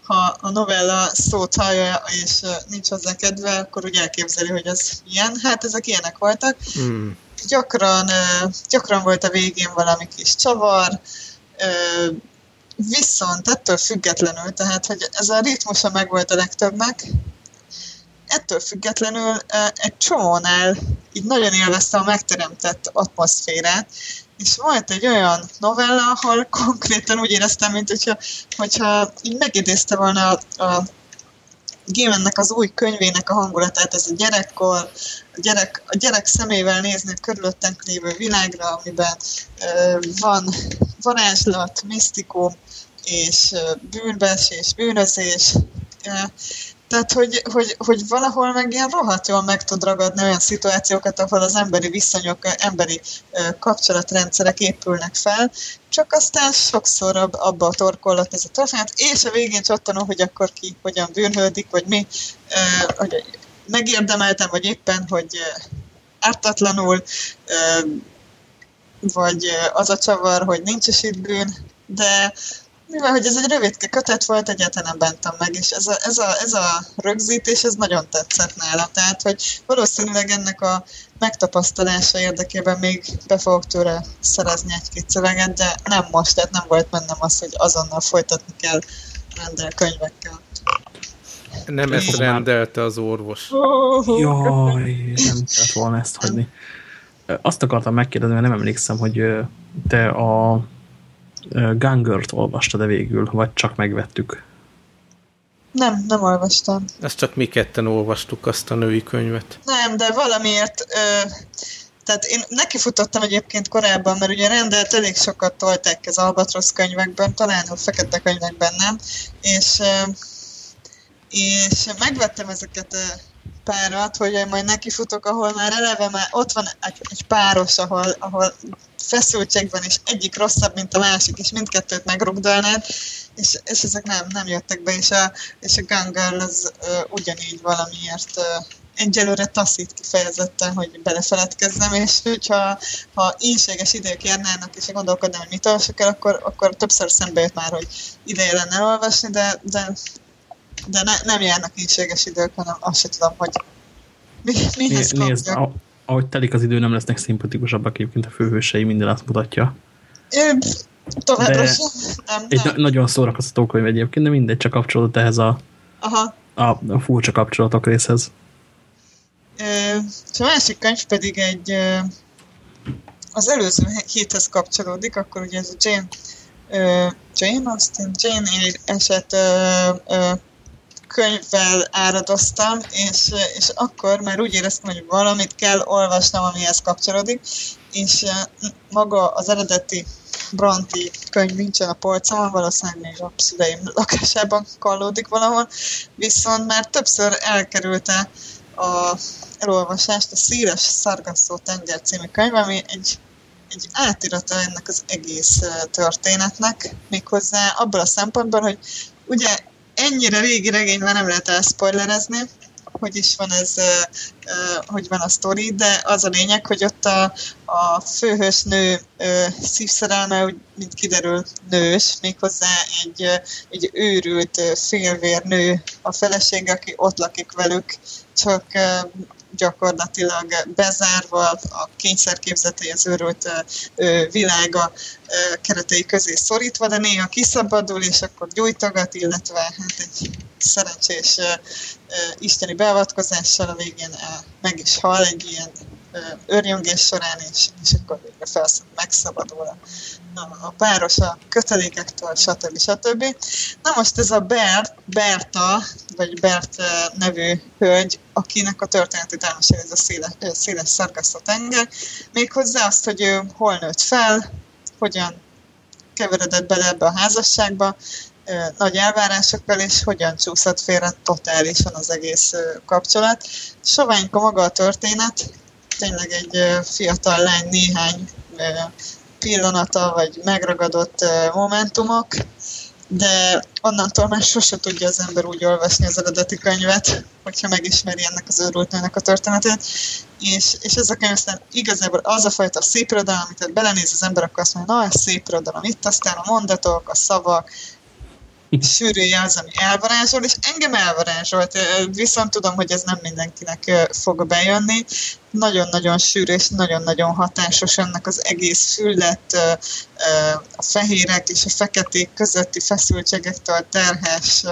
Speaker 3: ha a novella szót hallja, és nincs hozzá kedve, akkor úgy elképzeli, hogy az ilyen. Hát ezek ilyenek voltak. Mm. Gyakran, gyakran volt a végén valami kis csavar, Viszont ettől függetlenül, tehát hogy ez a ritmusa megvolt a legtöbbnek, ettől függetlenül egy csomónál így nagyon élvezte a megteremtett atmoszférát, és volt egy olyan novella, ahol konkrétan úgy éreztem, mint hogyha, hogyha így megidézte volna a, a Gémennek az új könyvének a hangulatát, ez a gyerekkor, a gyerek, a gyerek szemével nézni a körülöttünk lévő világra, amiben uh, van varázslat, misztikum, és bűnbeesés, bűnözés, tehát, hogy, hogy, hogy valahol meg ilyen rohadt jól meg tud ragadni olyan szituációkat, ahol az emberi viszonyok, emberi kapcsolatrendszerek épülnek fel, csak aztán sokszor abba a torkollat ez a történet, és a végén csattanó, hogy akkor ki hogyan bűnhődik, vagy mi, hogy megérdemeltem, vagy éppen, hogy ártatlanul vagy az a csavar, hogy nincs is itt bűn, de mivel hogy ez egy rövidke kötet volt, egyáltalán nem bántam meg, és ez a, ez, a, ez a rögzítés, ez nagyon tetszett nála. Tehát, hogy valószínűleg ennek a megtapasztalása érdekében még be fogok tőle szerezni egy-két szöveget, de nem most, tehát nem volt bennem az, hogy azonnal folytatni kell rendel könyvekkel.
Speaker 4: Nem ezt rendelte az orvos.
Speaker 2: Jaj, nem kellett volna ezt hagyni. Azt akartam megkérdezni, mert nem emlékszem, hogy te a Gangert olvastad-e végül, vagy csak megvettük?
Speaker 3: Nem, nem olvastam.
Speaker 4: Ezt csak mi ketten olvastuk, azt a női könyvet.
Speaker 3: Nem, de valamiért... Ö, tehát én nekifutottam egyébként korábban, mert ugye rendelt elég sokat tolták az Albatrosz könyvekben, talán a fekete könyvekben nem, és, és megvettem ezeket párat, hogy majd nekifutok, ahol már eleve már ott van egy, páros, ahol, ahol feszültség van, és egyik rosszabb, mint a másik, és mindkettőt megrugdalnád, és, és ezek nem, nem jöttek be, és a, és a Gun az uh, ugyanígy valamiért uh, egyelőre taszít kifejezetten, hogy belefeledkezzem, és hogyha ha ínséges idők járnának, és gondolkodnám, hogy mit olvasok el, akkor, akkor többször szembe jött már, hogy ideje lenne elolvasni, de, de, de ne, nem járnak ínséges idők, hanem azt sem tudom, hogy mi, mihez Nézd,
Speaker 2: ahogy telik az idő, nem lesznek szimpatikusabbak egyébként a főhősei, minden azt mutatja.
Speaker 3: továbbra sem. Nem,
Speaker 2: egy nem. nagyon szórakoztató könyv egyébként, de mindegy, csak kapcsolódott ehhez a,
Speaker 3: Aha.
Speaker 2: a, a furcsa kapcsolatok részhez.
Speaker 3: a másik könyv pedig egy az előző héthez kapcsolódik, akkor ugye ez a Jane, Jane Austen, Jane eset könyvvel áradoztam, és, és akkor már úgy éreztem, hogy valamit kell olvasnom, amihez kapcsolódik, és maga az eredeti Bronti könyv nincsen a polcon, valószínűleg még a szüleim lakásában kallódik valahol, viszont már többször elkerülte a elolvasást a Szíres Szargasszó tenger című könyv, ami egy, egy átirata ennek az egész történetnek, méghozzá abból a szempontból, hogy ugye ennyire régi regényben nem lehet elspoilerezni, hogy is van ez, hogy van a sztori, de az a lényeg, hogy ott a, a főhős nő szívszerelme, úgy, mint kiderül, nős, méghozzá egy, egy őrült félvér nő a feleség, aki ott lakik velük, csak gyakorlatilag bezárva a kényszerképzetei az őrült világa keretei közé szorítva, de néha kiszabadul, és akkor gyújtogat, illetve hát egy szerencsés isteni beavatkozással a végén meg is hal egy ilyen örjöngés során, és, és akkor végre felszab, megszabadul a, a páros a kötelékektől, stb. stb. Na most ez a Bert, Berta, vagy Bert nevű hölgy, akinek a történeti támasság ez a széles, széles szarkasztó tenger, méghozzá azt, hogy ő hol nőtt fel, hogyan keveredett bele ebbe a házasságba, nagy elvárásokkal, és hogyan csúszott félre totálisan az egész kapcsolat. Soványka maga a történet, tényleg egy fiatal lány néhány pillanata, vagy megragadott momentumok, de onnantól már sose tudja az ember úgy olvasni az eredeti könyvet, hogyha megismeri ennek az őrült nőnek a történetét. És, és ez a könyv igazából az a fajta szép irodalom, amit belenéz az ember, akkor azt mondja, na ez szép irodalom. Itt aztán a mondatok, a szavak, sűrűje az, ami elvarázsol, és engem elvarázsolt, viszont tudom, hogy ez nem mindenkinek fog bejönni. Nagyon-nagyon sűrű és nagyon-nagyon hatásos ennek az egész füllet, a fehérek és a feketék közötti feszültségektől terhes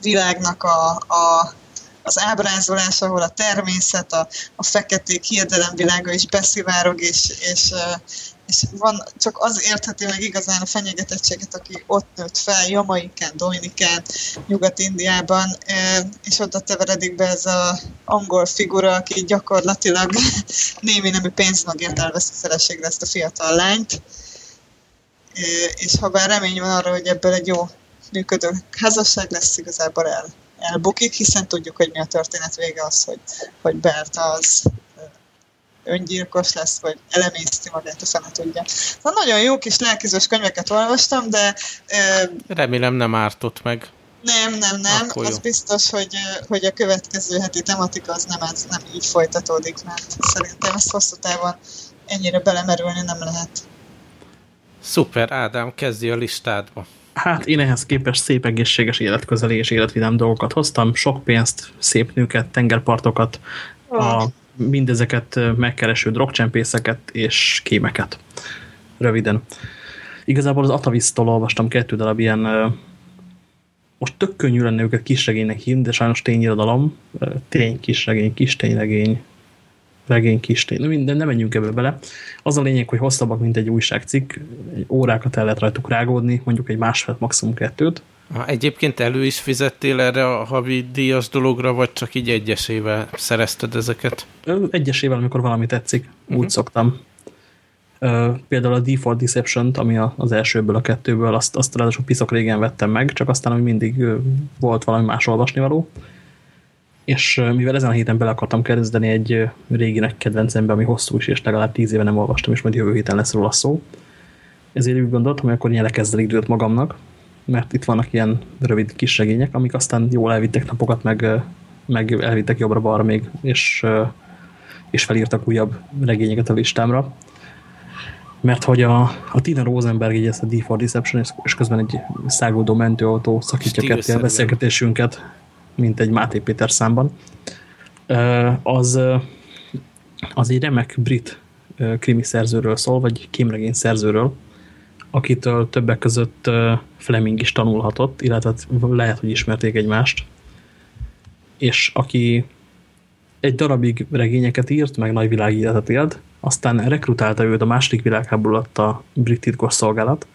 Speaker 3: világnak a, a az ábrázolás, ahol a természet, a, a feketék hiedelemvilága is beszivárog, és, és, és van, csak az értheti meg igazán a fenyegetettséget, aki ott nőtt fel, Jamaikán, Dominikán, Nyugat-Indiában, és oda teveredik be ez az angol figura, aki gyakorlatilag némi nemű pénzmagért elveszi feleségre ezt a fiatal lányt, és ha bár remény van arra, hogy ebből egy jó működő házasság lesz, igazából el, elbukik, hiszen tudjuk, hogy mi a történet vége az, hogy, hogy Berta az öngyilkos lesz, vagy elemészti magát, a fene tudja. Szóval nagyon jó kis lelkizős könyveket olvastam, de...
Speaker 4: Remélem nem ártott meg.
Speaker 3: Nem, nem, nem.
Speaker 4: Akkor
Speaker 3: az
Speaker 4: jó.
Speaker 3: biztos, hogy, hogy a következő heti tematika az nem, ez nem így folytatódik, mert szerintem ezt hosszú távon ennyire belemerülni nem lehet.
Speaker 4: Szuper, Ádám, kezdj a listádba.
Speaker 2: Hát én ehhez képest szép egészséges életközeli és életvidám dolgokat hoztam, sok pénzt, szép nőket, tengerpartokat, a, mindezeket megkereső drogcsempészeket és kémeket. Röviden. Igazából az Atavisztól olvastam kettő darab ilyen, most tök könnyű lenne őket kisregénynek hívni, de sajnos tényirodalom, tény kisregény, kis tényregény, regény kis tény, minden, nem menjünk ebbe bele. Az a lényeg, hogy hosszabbak, mint egy újságcikk, órákat el lehet rajtuk rágódni, mondjuk egy másfél, maximum kettőt.
Speaker 4: Ha egyébként elő is fizettél erre a havi díjas dologra, vagy csak így egyesével szerezted ezeket?
Speaker 2: Egyesével, amikor valami tetszik, uh -huh. úgy szoktam. Például a Default Deception-t, ami a- az elsőből, a kettőből, azt, azt ráadásul piszok régen vettem meg, csak aztán, hogy mindig volt valami más olvasnivaló. És ö, mivel ezen a héten bele akartam kezdeni egy réginek kedvencembe, ami hosszú is, és legalább tíz éve nem olvastam, és majd jövő héten lesz róla szó. Ezért úgy gondoltam, hogy akkor nyelekezzel időt magamnak, mert itt vannak ilyen rövid kis regények, amik aztán jól elvittek napokat, meg, meg elvittek jobbra-balra még, és és felírtak újabb regényeket a listámra. Mert hogy a, a Tina Rosenberg így ezt a D for Deception, és közben egy száguldó mentőautó szakítja ketté a beszélgetésünket, mint egy Máté Péter számban. Az, az egy remek brit krimi szerzőről szól, vagy kémregény szerzőről, akitől többek között Fleming is tanulhatott, illetve hát lehet, hogy ismerték egymást, és aki egy darabig regényeket írt, meg nagy világéletet élt, aztán rekrutálta őt a második világháború alatt a brit titkos szolgálat,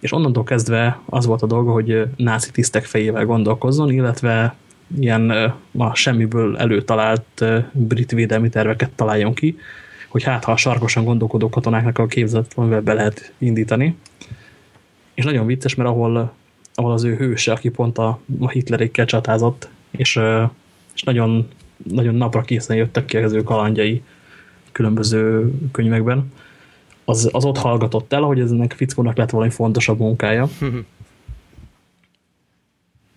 Speaker 2: és onnantól kezdve az volt a dolga, hogy náci tisztek fejével gondolkozzon, illetve ilyen ö, a semmiből előtalált brit védelmi terveket találjon ki, hogy hát ha a sarkosan gondolkodó katonáknak a képzet valamivel be lehet indítani. És nagyon vicces, mert ahol, ahol az ő hőse, aki pont a, a Hitlerékkel csatázott, és, és nagyon, nagyon napra készen jöttek ki az ő kalandjai különböző könyvekben, az, az ott hallgatott el, hogy ennek a fickónak lett valami fontosabb munkája.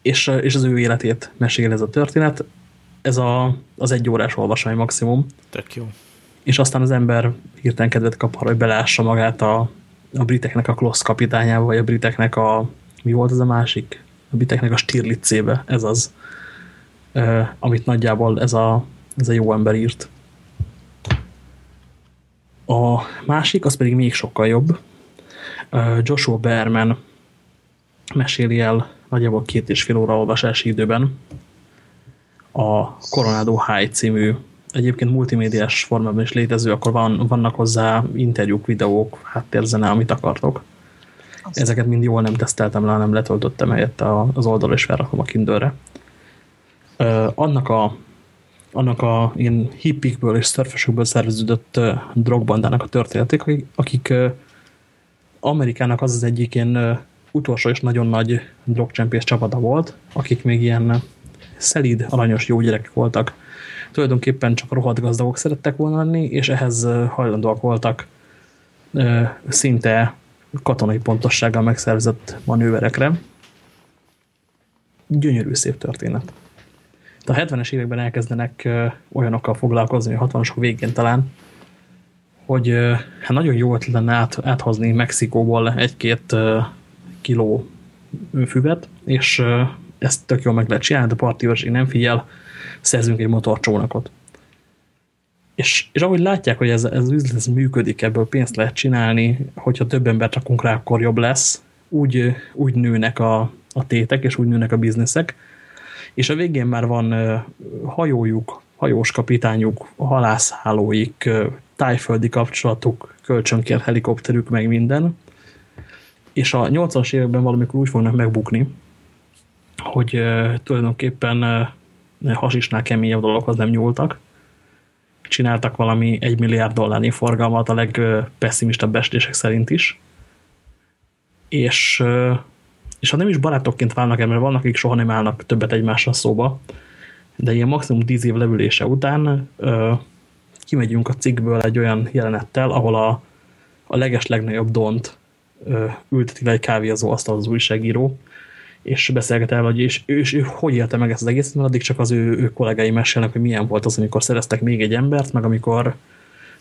Speaker 2: és, és az ő életét mesél ez a történet. Ez a, az egy órás olvasmány maximum.
Speaker 4: Tök jó.
Speaker 2: És aztán az ember hirtelen kedvet kap arra, hogy belássa magát a, a briteknek a Kloss kapitányába, vagy a briteknek a mi volt az a másik? A briteknek a Stirlitzébe, ez az. Uh, amit nagyjából ez a, ez a jó ember írt. A másik, az pedig még sokkal jobb. Uh, Joshua Berman meséli el nagyjából két és fél óra olvasási időben a Coronado High című egyébként multimédiás formában is létező, akkor van, vannak hozzá interjúk, videók, háttérzene, amit akartok. Ezeket mind jól nem teszteltem le, hanem letöltöttem helyett a- az oldalra, és felrakom a Kindle-re. Ö, Annak a, annak a ilyen hippikből és szörfösökből szerveződött drogbandának a történetek, akik, Amerikának az az egyik ilyen utolsó és nagyon nagy drogcsempész csapata volt, akik még ilyen szelíd, aranyos jó gyerekek voltak. Tulajdonképpen csak rohadt gazdagok szerettek volna lenni, és ehhez hajlandóak voltak szinte katonai pontossággal megszervezett manőverekre. Gyönyörű szép történet. De a 70-es években elkezdenek olyanokkal foglalkozni, a 60-asok végén talán, hogy hát nagyon jó ötlet lenne át, áthozni Mexikóból egy-két kiló füvet, és ezt tök jól meg lehet csinálni, de a parti nem figyel, szerzünk egy motorcsónakot. És, és ahogy látják, hogy ez, ez az ez működik, ebből pénzt lehet csinálni, hogyha több embert rakunk rá, akkor jobb lesz, úgy, úgy nőnek a, a tétek, és úgy nőnek a bizniszek, és a végén már van hajójuk, hajós kapitányuk, halászhálóik, tájföldi kapcsolatuk, kölcsönkért helikopterük, meg minden. És a 80-as években valamikor úgy fognak megbukni, hogy tulajdonképpen hasisnál keményebb dologhoz nem nyúltak. Csináltak valami egy milliárd dollárnyi forgalmat a legpessimistabb bestések szerint is. És, és ha nem is barátokként válnak el, mert vannak, akik soha nem állnak többet egymásra szóba, de ilyen maximum 10 év levülése után ö, kimegyünk a cikkből egy olyan jelenettel, ahol a, a leges legnagyobb dont ö, ülteti le egy kávézó asztal az újságíró, és beszélget el, hogy és, és, ő hogy élte meg ezt az egészet, mert addig csak az ő, ő kollégái mesélnek, hogy milyen volt az, amikor szereztek még egy embert, meg amikor,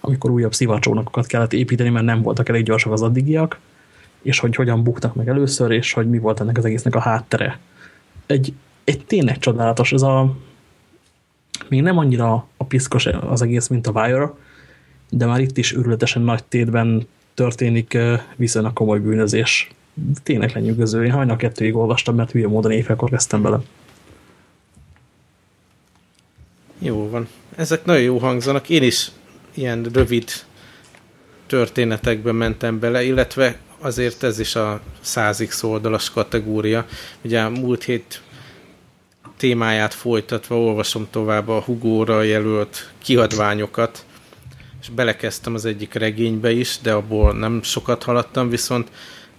Speaker 2: amikor újabb szivacsónakokat kellett építeni, mert nem voltak elég gyorsak az addigiak, és hogy hogyan buktak meg először, és hogy mi volt ennek az egésznek a háttere. Egy, egy tényleg csodálatos, ez a még nem annyira a piszkos az egész, mint a Wire, de már itt is őrületesen nagy tétben történik viszonylag komoly bűnözés. Tényleg lenyűgöző. Én hajnal kettőig olvastam, mert hülye módon éjfélkor kezdtem bele.
Speaker 4: Jó van. Ezek nagyon jó hangzanak. Én is ilyen rövid történetekben mentem bele, illetve azért ez is a 100x oldalas kategória. Ugye múlt hét témáját folytatva olvasom tovább a Hugóra jelölt kiadványokat, és belekezdtem az egyik regénybe is, de abból nem sokat haladtam, viszont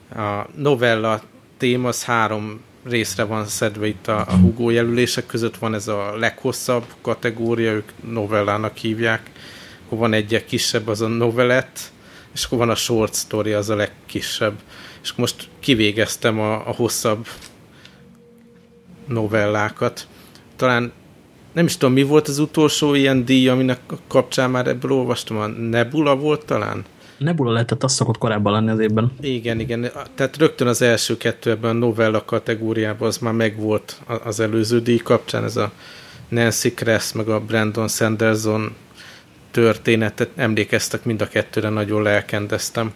Speaker 4: a novella téma az három részre van szedve itt a, a Hugo jelölések között, van ez a leghosszabb kategória, ők novellának hívják, akkor van egy kisebb, az a novelett, és akkor van a short story, az a legkisebb. És most kivégeztem a, a hosszabb novellákat. Talán nem is tudom, mi volt az utolsó ilyen díj, aminek kapcsán már ebből olvastam, a Nebula volt talán?
Speaker 2: Nebula lehetett, az szokott korábban lenni az évben.
Speaker 4: Igen, igen. Tehát rögtön az első kettő ebben a novella kategóriában az már megvolt az előző díj kapcsán, ez a Nancy Kress meg a Brandon Sanderson történetet emlékeztek mind a kettőre, nagyon lelkendeztem.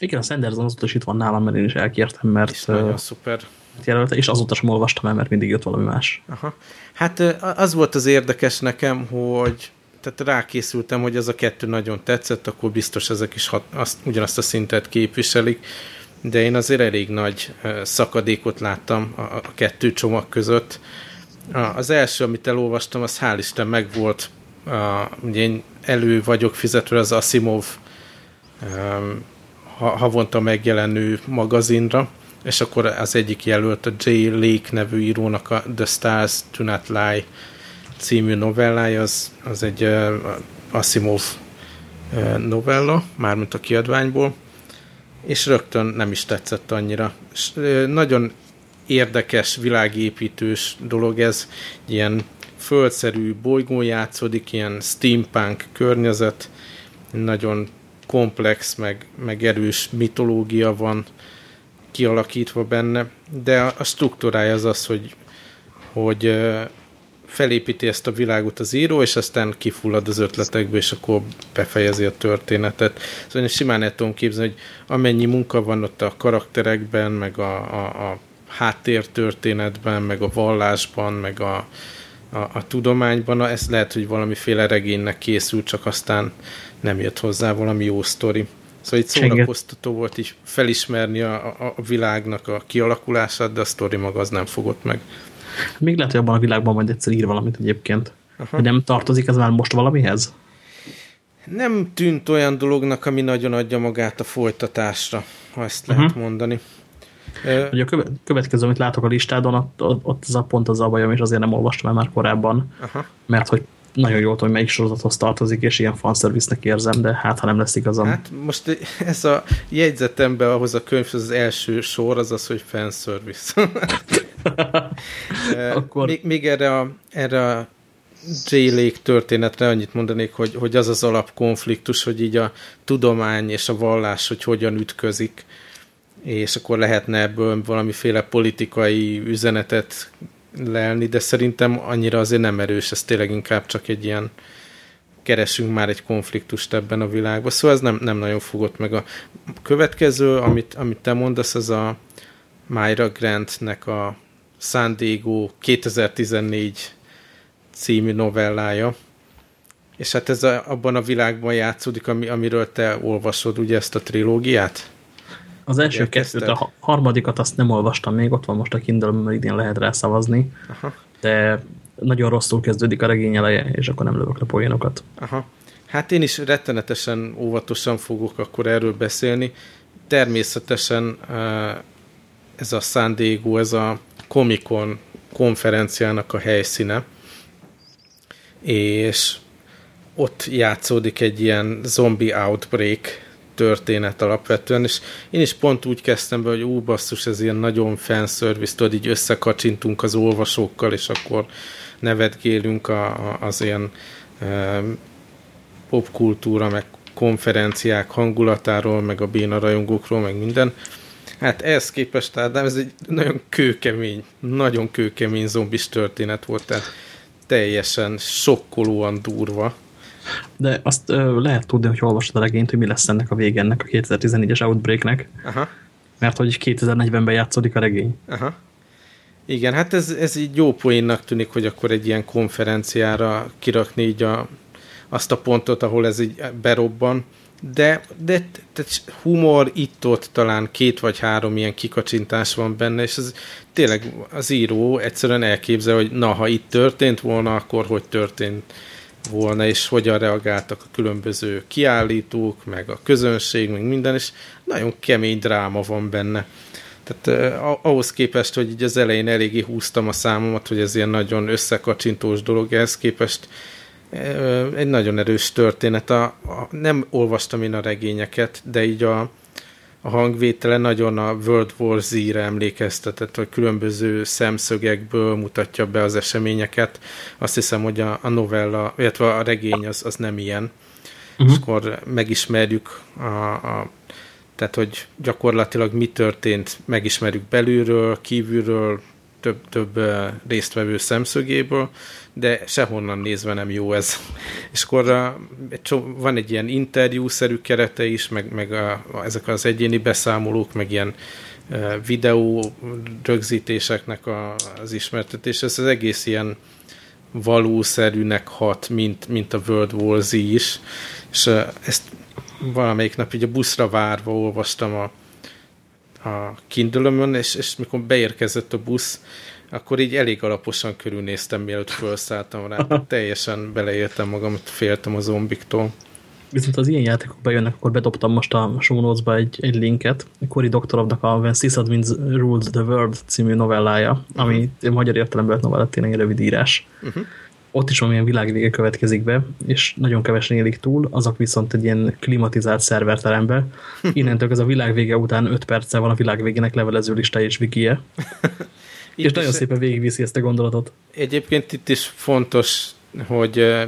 Speaker 2: Igen, a Sanderson azóta is itt van nálam, mert én is elkértem, mert...
Speaker 4: És nagyon szuper
Speaker 2: jelölte, és azóta sem olvastam el, mert mindig jött valami más.
Speaker 4: Aha. Hát az volt az érdekes nekem, hogy tehát rákészültem, hogy ez a kettő nagyon tetszett, akkor biztos ezek is hat, azt, ugyanazt a szintet képviselik, de én azért elég nagy szakadékot láttam a, a kettő csomag között. Az első, amit elolvastam, az hál' Isten megvolt, ugye én elő vagyok fizetve az Asimov havonta megjelenő magazinra, és akkor az egyik jelölt a J. Lake nevű írónak a The Stars Do Not Lie című novellája, az, az egy uh, Asimov novella, mármint a kiadványból, és rögtön nem is tetszett annyira. És, uh, nagyon érdekes, világépítős dolog ez, ilyen földszerű bolygón játszódik, ilyen steampunk környezet, nagyon komplex, meg, meg erős mitológia van, kialakítva benne, de a struktúrája az az, hogy, hogy felépíti ezt a világot az író, és aztán kifullad az ötletekbe, és akkor befejezi a történetet. Szóval én simán el tudom képzelni, hogy amennyi munka van ott a karakterekben, meg a, a, a háttértörténetben, meg a vallásban, meg a, a, a tudományban, ez lehet, hogy valamiféle regénynek készül, csak aztán nem jött hozzá valami jó sztori. Szóval itt szórakoztató volt is felismerni a, a, a világnak a kialakulását, de a sztori maga az nem fogott meg.
Speaker 2: Még lehet, hogy abban a világban majd egyszer ír valamit egyébként. Aha. nem tartozik ez már most valamihez?
Speaker 4: Nem tűnt olyan dolognak, ami nagyon adja magát a folytatásra, ha ezt lehet uh. -huh. mondani.
Speaker 2: Hogy a következő, amit látok a listádon, ott, ott az a pont az a bajom, és azért nem olvastam el már korábban, Aha. mert hogy nagyon jól tudom, hogy melyik sorozathoz tartozik, és ilyen fanszerviznek érzem, de hát, ha nem lesz igazam.
Speaker 4: Hát most ez a jegyzetemben ahhoz a könyv, az első sor, az az, hogy fanservice. Akkor... még, még erre a, erre a J. Történetre annyit mondanék, hogy, hogy az az alapkonfliktus, hogy így a tudomány és a vallás, hogy hogyan ütközik, és akkor lehetne ebből valamiféle politikai üzenetet lelni, de szerintem annyira azért nem erős, ez tényleg inkább csak egy ilyen keresünk már egy konfliktust ebben a világban. Szóval ez nem, nem nagyon fogott meg. A következő, amit, amit te mondasz, az a Myra Grantnek a San Diego 2014 című novellája. És hát ez a, abban a világban játszódik, ami, amiről te olvasod ugye ezt a trilógiát?
Speaker 2: Az első kettőt, a harmadikat azt nem olvastam még, ott van most a kindle mert idén lehet rá szavazni, Aha. de nagyon rosszul kezdődik a regény eleje, és akkor nem lövök le poénokat.
Speaker 4: Aha. Hát én is rettenetesen óvatosan fogok akkor erről beszélni. Természetesen eh, ez a Diego, ez a Comic-Con konferenciának a helyszíne, és ott játszódik egy ilyen zombie outbreak történet alapvetően, és én is pont úgy kezdtem be, hogy ú, basszus, ez ilyen nagyon fanservice, tudod, így összekacsintunk az olvasókkal, és akkor nevetgélünk a, a, az ilyen e, popkultúra, meg konferenciák hangulatáról, meg a béna rajongókról, meg minden. Hát ehhez képest, Ádám, ez egy nagyon kőkemény, nagyon kőkemény zombis történet volt, tehát teljesen sokkolóan durva.
Speaker 2: De azt ö, lehet tudni, hogy olvasod a regényt, hogy mi lesz ennek a vége ennek a 2014-es Outbreaknek.
Speaker 4: Aha.
Speaker 2: Mert hogy 2040-ben játszódik a regény.
Speaker 4: Aha. Igen, hát ez, ez így jó poénnak tűnik, hogy akkor egy ilyen konferenciára kirakni így a, azt a pontot, ahol ez így berobban, de, de de humor itt-ott talán két vagy három ilyen kikacsintás van benne, és ez tényleg az író egyszerűen elképzel, hogy na, ha itt történt volna, akkor hogy történt volna, és hogyan reagáltak a különböző kiállítók, meg a közönség, meg minden, és nagyon kemény dráma van benne. Tehát eh, ahhoz képest, hogy így az elején eléggé húztam a számomat, hogy ez ilyen nagyon összekacsintós dolog, ehhez képest egy nagyon erős történet. A, a, nem olvastam én a regényeket, de így a, a hangvétele nagyon a World War Z-re emlékeztetett, hogy különböző szemszögekből mutatja be az eseményeket. Azt hiszem, hogy a, a novella, illetve a regény az, az nem ilyen. Uh-huh. És akkor megismerjük a, a tehát, hogy gyakorlatilag mi történt, megismerjük belülről, kívülről, több, több résztvevő szemszögéből, de sehonnan nézve nem jó ez. És akkor van egy ilyen interjúszerű kerete is, meg, meg a, ezek az egyéni beszámolók, meg ilyen videó rögzítéseknek a, az ismertetés, ez az egész ilyen valószerűnek hat, mint, mint a World War Z is, és ezt valamelyik nap így a buszra várva olvastam a, a kindle és, és mikor beérkezett a busz, akkor így elég alaposan körülnéztem, mielőtt felszálltam rá. Teljesen beleéltem magam, féltem a zombiktól.
Speaker 2: Viszont az ilyen játékok bejönnek, akkor bedobtam most a show egy, egy linket. Cory Doktorovnak a When Sysadmins Ruled the World című novellája, ami magyar értelemben novella tényleg egy rövid írás. Uh -huh. Ott is valamilyen világvége következik be, és nagyon kevesen élik túl, azok viszont egy ilyen klimatizált szerverterembe. Innentől ez a világvége után 5 perccel van a világvégének levelező listája és wikie. és nagyon szépen végigviszi ezt a gondolatot.
Speaker 4: Egyébként itt is fontos, hogy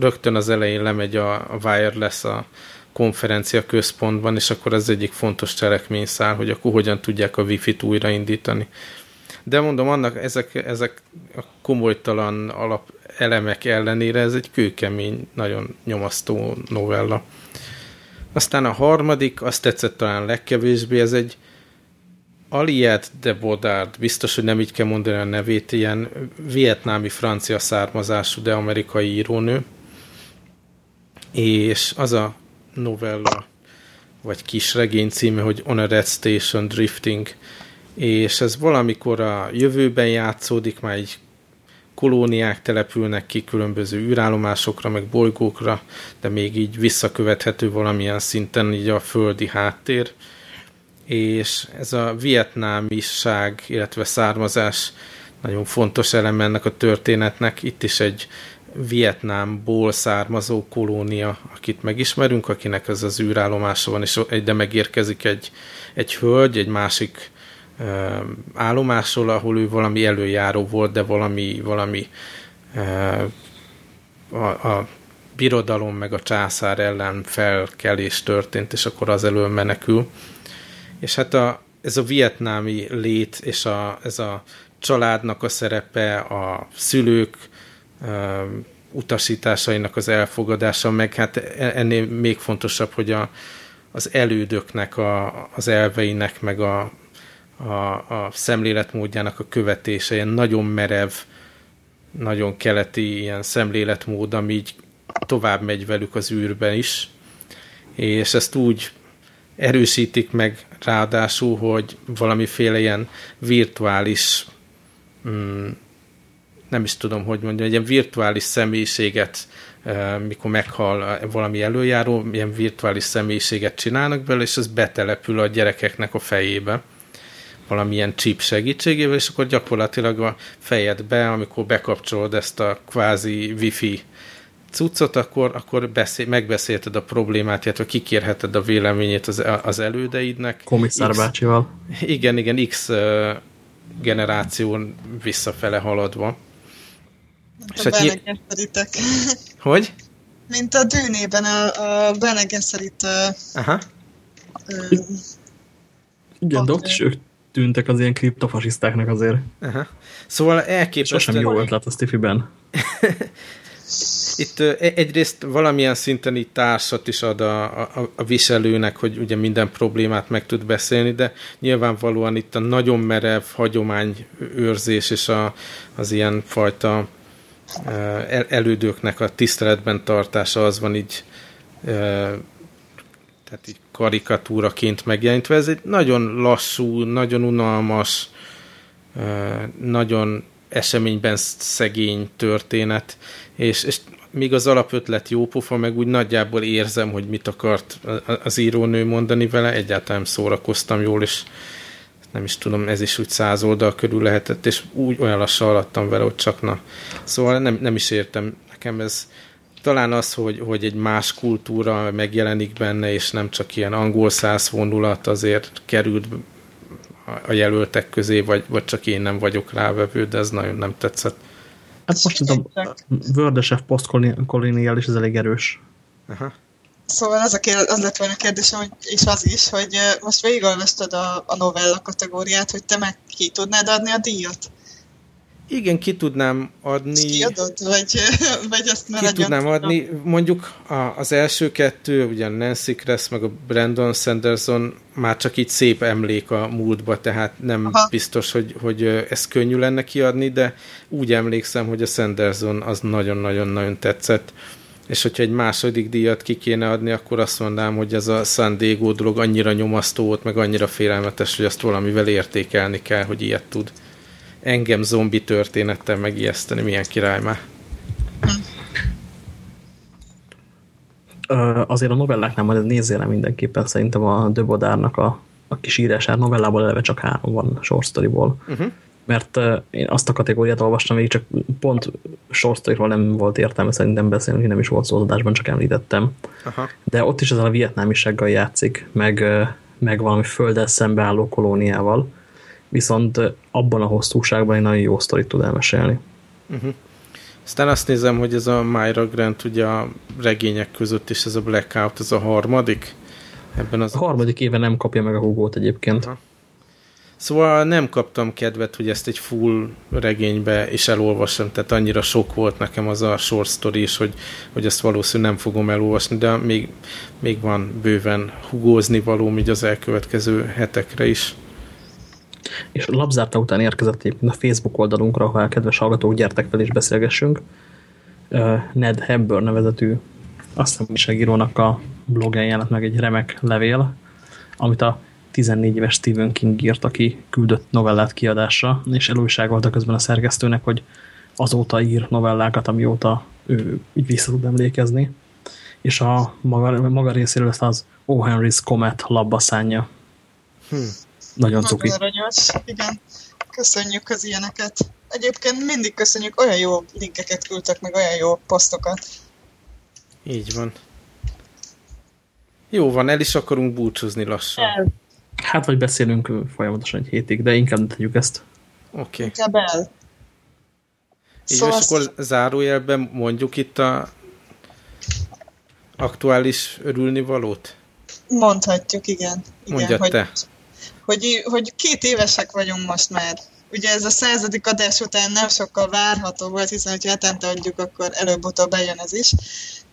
Speaker 4: rögtön az elején lemegy a, a wireless a konferencia központban, és akkor az egyik fontos cselekményszál, hogy akkor hogyan tudják a wifi-t újraindítani. De mondom, annak ezek, ezek a komolytalan alap elemek ellenére ez egy kőkemény, nagyon nyomasztó novella. Aztán a harmadik, azt tetszett talán legkevésbé, ez egy Aliette de Bodard, biztos, hogy nem így kell mondani a nevét, ilyen vietnámi francia származású, de amerikai írónő, és az a novella, vagy kis regény címe, hogy On a Red Station Drifting, és ez valamikor a jövőben játszódik, már egy kolóniák települnek ki különböző űrállomásokra, meg bolygókra, de még így visszakövethető valamilyen szinten így a földi háttér, és ez a vietnámiság, illetve származás nagyon fontos elem ennek a történetnek. Itt is egy Vietnámból származó kolónia, akit megismerünk, akinek ez az űrállomása van, és egyre megérkezik egy, egy hölgy, egy másik állomásról, ahol ő valami előjáró volt, de valami, valami a, a birodalom meg a császár ellen felkelés történt, és akkor az elől menekül. És hát a, ez a vietnámi lét, és a, ez a családnak a szerepe, a szülők uh, utasításainak az elfogadása, meg hát e, ennél még fontosabb, hogy a, az elődöknek, a, az elveinek, meg a, a, a szemléletmódjának a követése, ilyen nagyon merev, nagyon keleti ilyen szemléletmód, ami így tovább megy velük az űrben is, és ezt úgy erősítik meg ráadásul, hogy valamiféle ilyen virtuális mm, nem is tudom, hogy mondjam, egy ilyen virtuális személyiséget, eh, mikor meghal valami előjáró, ilyen virtuális személyiséget csinálnak belőle, és ez betelepül a gyerekeknek a fejébe valamilyen chip segítségével, és akkor gyakorlatilag a fejedbe, amikor bekapcsolod ezt a kvázi wifi cuccot, akkor, akkor beszél, megbeszélted a problémát, illetve kikérheted a véleményét az, az elődeidnek.
Speaker 2: Komisszár bácsival.
Speaker 4: Igen, igen, X generáción visszafele haladva.
Speaker 3: És a hát
Speaker 4: Hogy?
Speaker 3: Mint a dűnében a, a Bene Gesserit
Speaker 4: Aha.
Speaker 3: Ö,
Speaker 2: Igen, de ott is ők tűntek az ilyen kriptofasisztáknak azért.
Speaker 4: Aha. Szóval elképesztő...
Speaker 2: Sosem jó ötlet a Stiffy-ben.
Speaker 4: Itt egyrészt valamilyen szinten itt társat is ad a, a, a viselőnek, hogy ugye minden problémát meg tud beszélni, de nyilvánvalóan itt a nagyon merev hagyományőrzés és a, az ilyen fajta el, elődőknek a tiszteletben tartása az van így tehát így karikatúraként megjelentve. Ez egy nagyon lassú, nagyon unalmas, nagyon eseményben szegény történet, és, és míg az alapötlet jó pofa, meg úgy nagyjából érzem, hogy mit akart az írónő mondani vele, egyáltalán szórakoztam jól, és nem is tudom, ez is úgy száz oldal körül lehetett, és úgy olyan lassan alattam vele, hogy csak na. Szóval nem, nem is értem, nekem ez talán az, hogy, hogy egy más kultúra megjelenik benne, és nem csak ilyen angol száz vonulat azért került a jelöltek közé, vagy, vagy csak én nem vagyok rávevő, de ez nagyon nem tetszett.
Speaker 2: Hát most tudom, Word-esef posztkoloniális, ez elég erős.
Speaker 3: Aha. Szóval az, a kérd, az lett volna a kérdésem, hogy, és az is, hogy most végigolvastad a, a novella kategóriát, hogy te meg ki tudnád adni a díjat?
Speaker 4: Igen, ki tudnám adni.
Speaker 3: Kiadod, vagy, vagy azt
Speaker 4: már Ki tudnám tudom. adni. Mondjuk a, az első kettő, ugye Nancy Kress meg a Brandon Sanderson már csak így szép emlék a múltba, tehát nem Aha. biztos, hogy, hogy ez könnyű lenne kiadni, de úgy emlékszem, hogy a Sanderson az nagyon-nagyon-nagyon tetszett. És hogyha egy második díjat ki kéne adni, akkor azt mondanám, hogy ez a San Diego dolog annyira nyomasztó volt, meg annyira félelmetes, hogy azt valamivel értékelni kell, hogy ilyet tud engem zombi történettel megijeszteni, milyen király már.
Speaker 2: azért a novelláknál majd nézzél mindenképpen szerintem a Döbodárnak a, a kis írását. Novellából eleve csak három van short storyból. Uh -huh. Mert én azt a kategóriát olvastam végig, csak pont short storyról nem volt értelme szerintem beszélni, nem is volt szó adásban, csak említettem. Aha. De ott is ezzel a vietnámisággal játszik, meg, meg valami földdel szembeálló kolóniával viszont abban a hosszúságban egy nagyon jó sztorit tud elmesélni.
Speaker 4: Uh-huh. Aztán azt nézem, hogy ez a Myra Grant ugye a regények között is ez a Blackout, ez a harmadik?
Speaker 2: Ebben az a harmadik éve nem kapja meg a hugót egyébként. Aha.
Speaker 4: Szóval nem kaptam kedvet, hogy ezt egy full regénybe is elolvassam, tehát annyira sok volt nekem az a short story is, hogy, hogy ezt valószínűleg nem fogom elolvasni, de még, még van bőven hugózni való így az elkövetkező hetekre is.
Speaker 2: És a lapzárta után érkezett a Facebook oldalunkra, ha kedves hallgatók, gyertek fel és beszélgessünk. Ned Hepburn nevezetű azt újságírónak a blogján jelent meg egy remek levél, amit a 14 éves Stephen King írt, aki küldött novellát kiadásra, és elújságolta közben a szerkesztőnek, hogy azóta ír novellákat, amióta ő így vissza tud emlékezni. És a maga, maga részéről ezt az O. Henry's Comet labba szánja. Hmm. Nagyon cuki.
Speaker 3: Aranyos, igen. Köszönjük az ilyeneket. Egyébként mindig köszönjük, olyan jó linkeket küldtek, meg olyan jó posztokat.
Speaker 4: Így van. Jó van, el is akarunk búcsúzni lassan. El.
Speaker 2: Hát, vagy beszélünk folyamatosan egy hétig, de inkább tegyük ezt.
Speaker 4: Oké. Okay.
Speaker 3: Inkább el.
Speaker 4: Így szóval és akkor zárójelben mondjuk itt a aktuális örülni valót?
Speaker 3: Mondhatjuk, igen. igen
Speaker 4: Mondjad hogy te
Speaker 3: hogy, hogy két évesek vagyunk most már. Ugye ez a századik adás után nem sokkal várható volt, hiszen ha hetente adjuk, akkor előbb-utóbb bejön ez is,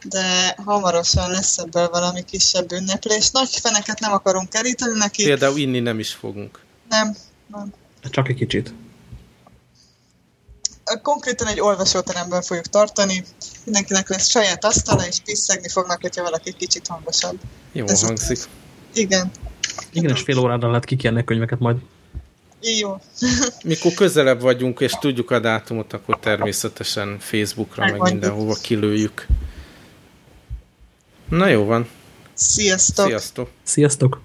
Speaker 3: de hamarosan lesz ebből valami kisebb ünneplés. Nagy feneket nem akarunk keríteni neki.
Speaker 4: Például inni nem is fogunk.
Speaker 3: Nem, nem.
Speaker 2: Csak egy kicsit.
Speaker 3: Konkrétan egy olvasóteremben fogjuk tartani. Mindenkinek lesz saját asztala, és piszegni fognak, hogyha valaki kicsit hangosabb.
Speaker 4: Jó Ez hangzik.
Speaker 3: Igen.
Speaker 2: Igen, és fél órára lehet kikérni a könyveket majd.
Speaker 3: Jó.
Speaker 4: Mikor közelebb vagyunk, és tudjuk a dátumot, akkor természetesen Facebookra, meg, meg mindenhova kilőjük. Na jó van.
Speaker 3: Sziasztok.
Speaker 4: Sziasztok.
Speaker 2: Sziasztok.